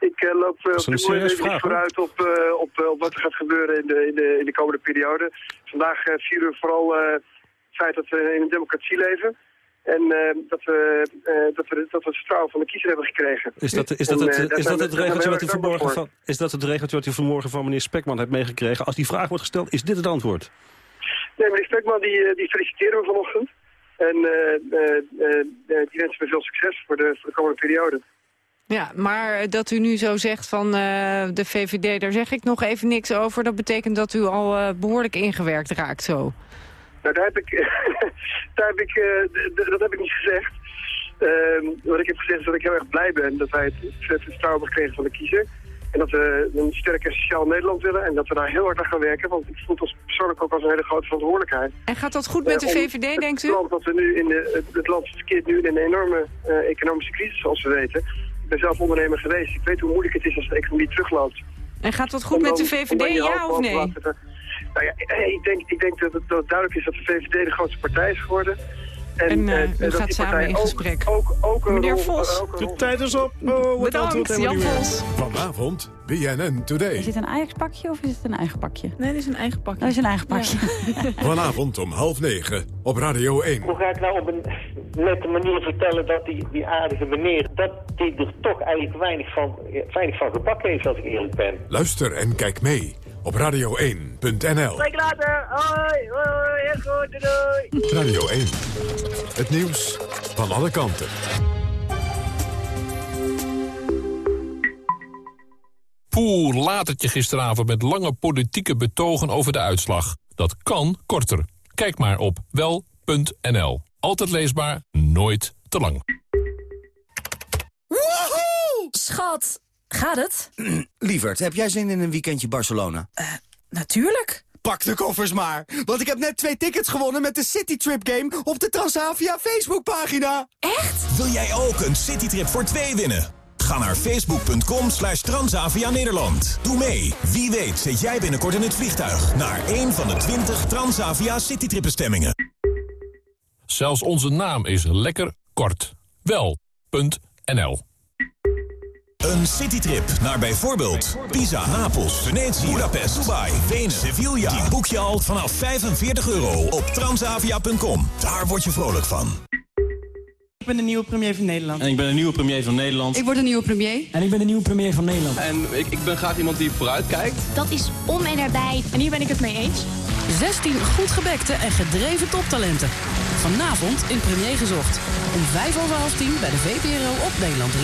ik loop is op moment niet vooruit op, op, op wat er gaat gebeuren in de, in de, in de komende periode. Vandaag vieren we vooral het feit dat we in een democratie leven. En eh, dat, we, eh, dat, we, dat we het vertrouwen van de kiezer hebben gekregen. Is dat, is dat En, het, eh, is dat het regeltje wat u vanmorgen van, is dat het regeltje wat u vanmorgen van meneer Spekman hebt meegekregen? Als die vraag wordt gesteld, is dit het antwoord? Nee, meneer Spekman, die, die feliciteren we vanochtend. En eh, eh, eh, eh, die wensen we veel succes voor de, voor de komende periode. Ja, maar dat u nu zo zegt van eh, de VVD, daar zeg ik nog even niks over. Dat betekent dat u al eh, behoorlijk ingewerkt raakt zo. Nou, daar heb ik, daar heb ik, eh, dat heb ik niet gezegd. Ehm, wat ik heb gezegd is dat ik heel erg blij ben dat wij het, vertrouwen hebben gekregen van de kiezer. En dat we een sterk en sociaal Nederland willen en dat we daar heel hard aan gaan werken. Want ik voel het ons persoonlijk ook als een hele grote verantwoordelijkheid. En gaat dat goed met de Eh, VVD, denkt u? Het land, dat we nu in de, het, land verkeert nu in een enorme eh, economische crisis, zoals we weten. Ik ben zelf ondernemer geweest. Ik weet hoe moeilijk het is als de economie terugloopt. En gaat dat goed met de VVD, ja of nee? Nou ja, eh, ik denk, ik denk dat, het, dat het duidelijk is dat de VVD de grootste partij is geworden. En, eh, eh, u dat gaat die samen partij in ook- gesprek. Ook, ook een Meneer rol- Vos. ook De tijd is op. Oh, Bedankt, Jan. Vos. Vanavond BNN Today. Is dit een Ajax-pakje of is het een eigen pakje? Nee, dit is een eigen pakje. Dat is een eigen pakje. Vanavond om half negen op Radio 1. Hoe ga ik nou op een nette manier vertellen dat die, die aardige meneer... dat die er toch eigenlijk weinig van, weinig van gebakken heeft, als ik eerlijk ben. Luister en kijk mee op radio1.nl. Spreek later. Hoi, hoi, heel goed, doei, doei. Radio 1. Het nieuws van alle kanten. Poeh, latertje gisteravond met lange politieke betogen over de uitslag. Dat kan korter. Kijk maar op wel.nl. Altijd leesbaar, nooit te lang. Woehoe! Schat, gaat het? Lieverd, heb jij zin in een weekendje Barcelona? Natuurlijk. Pak de koffers maar, want ik heb net twee tickets gewonnen met de Citytrip Game op de Transavia Facebookpagina. Echt? Wil jij ook een citytrip voor twee winnen? Ga naar facebook.com slash Transavia Nederland. Doe mee. Wie weet zit jij binnenkort in het vliegtuig... naar een van de 20 Transavia Citytrip-bestemmingen. Zelfs onze naam is lekker kort. Wel.nl Een citytrip naar bijvoorbeeld Pisa, Napels, Venetië, Budapest, Dubai, Wenen, Sevilla. Die boek je al vanaf 45 euro op transavia.com. Daar word je vrolijk van. Ik ben de nieuwe premier van Nederland. En ik ben de nieuwe premier van Nederland. Ik word de nieuwe premier. En ik ben de nieuwe premier van Nederland. En ik, ik ben graag iemand die vooruit kijkt. Dat is om en erbij. En hier ben ik het mee eens. 16 goed gebekte en gedreven toptalenten. Vanavond in Premier Gezocht. Om 5 over half 10 bij de VPRO op Nederland 3.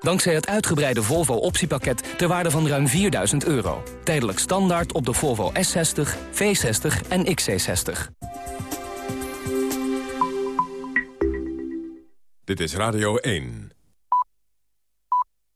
Dankzij het uitgebreide Volvo optiepakket ter waarde van ruim 4000 euro. Tijdelijk standaard op de Volvo S60, V60 en XC60. Dit is Radio 1.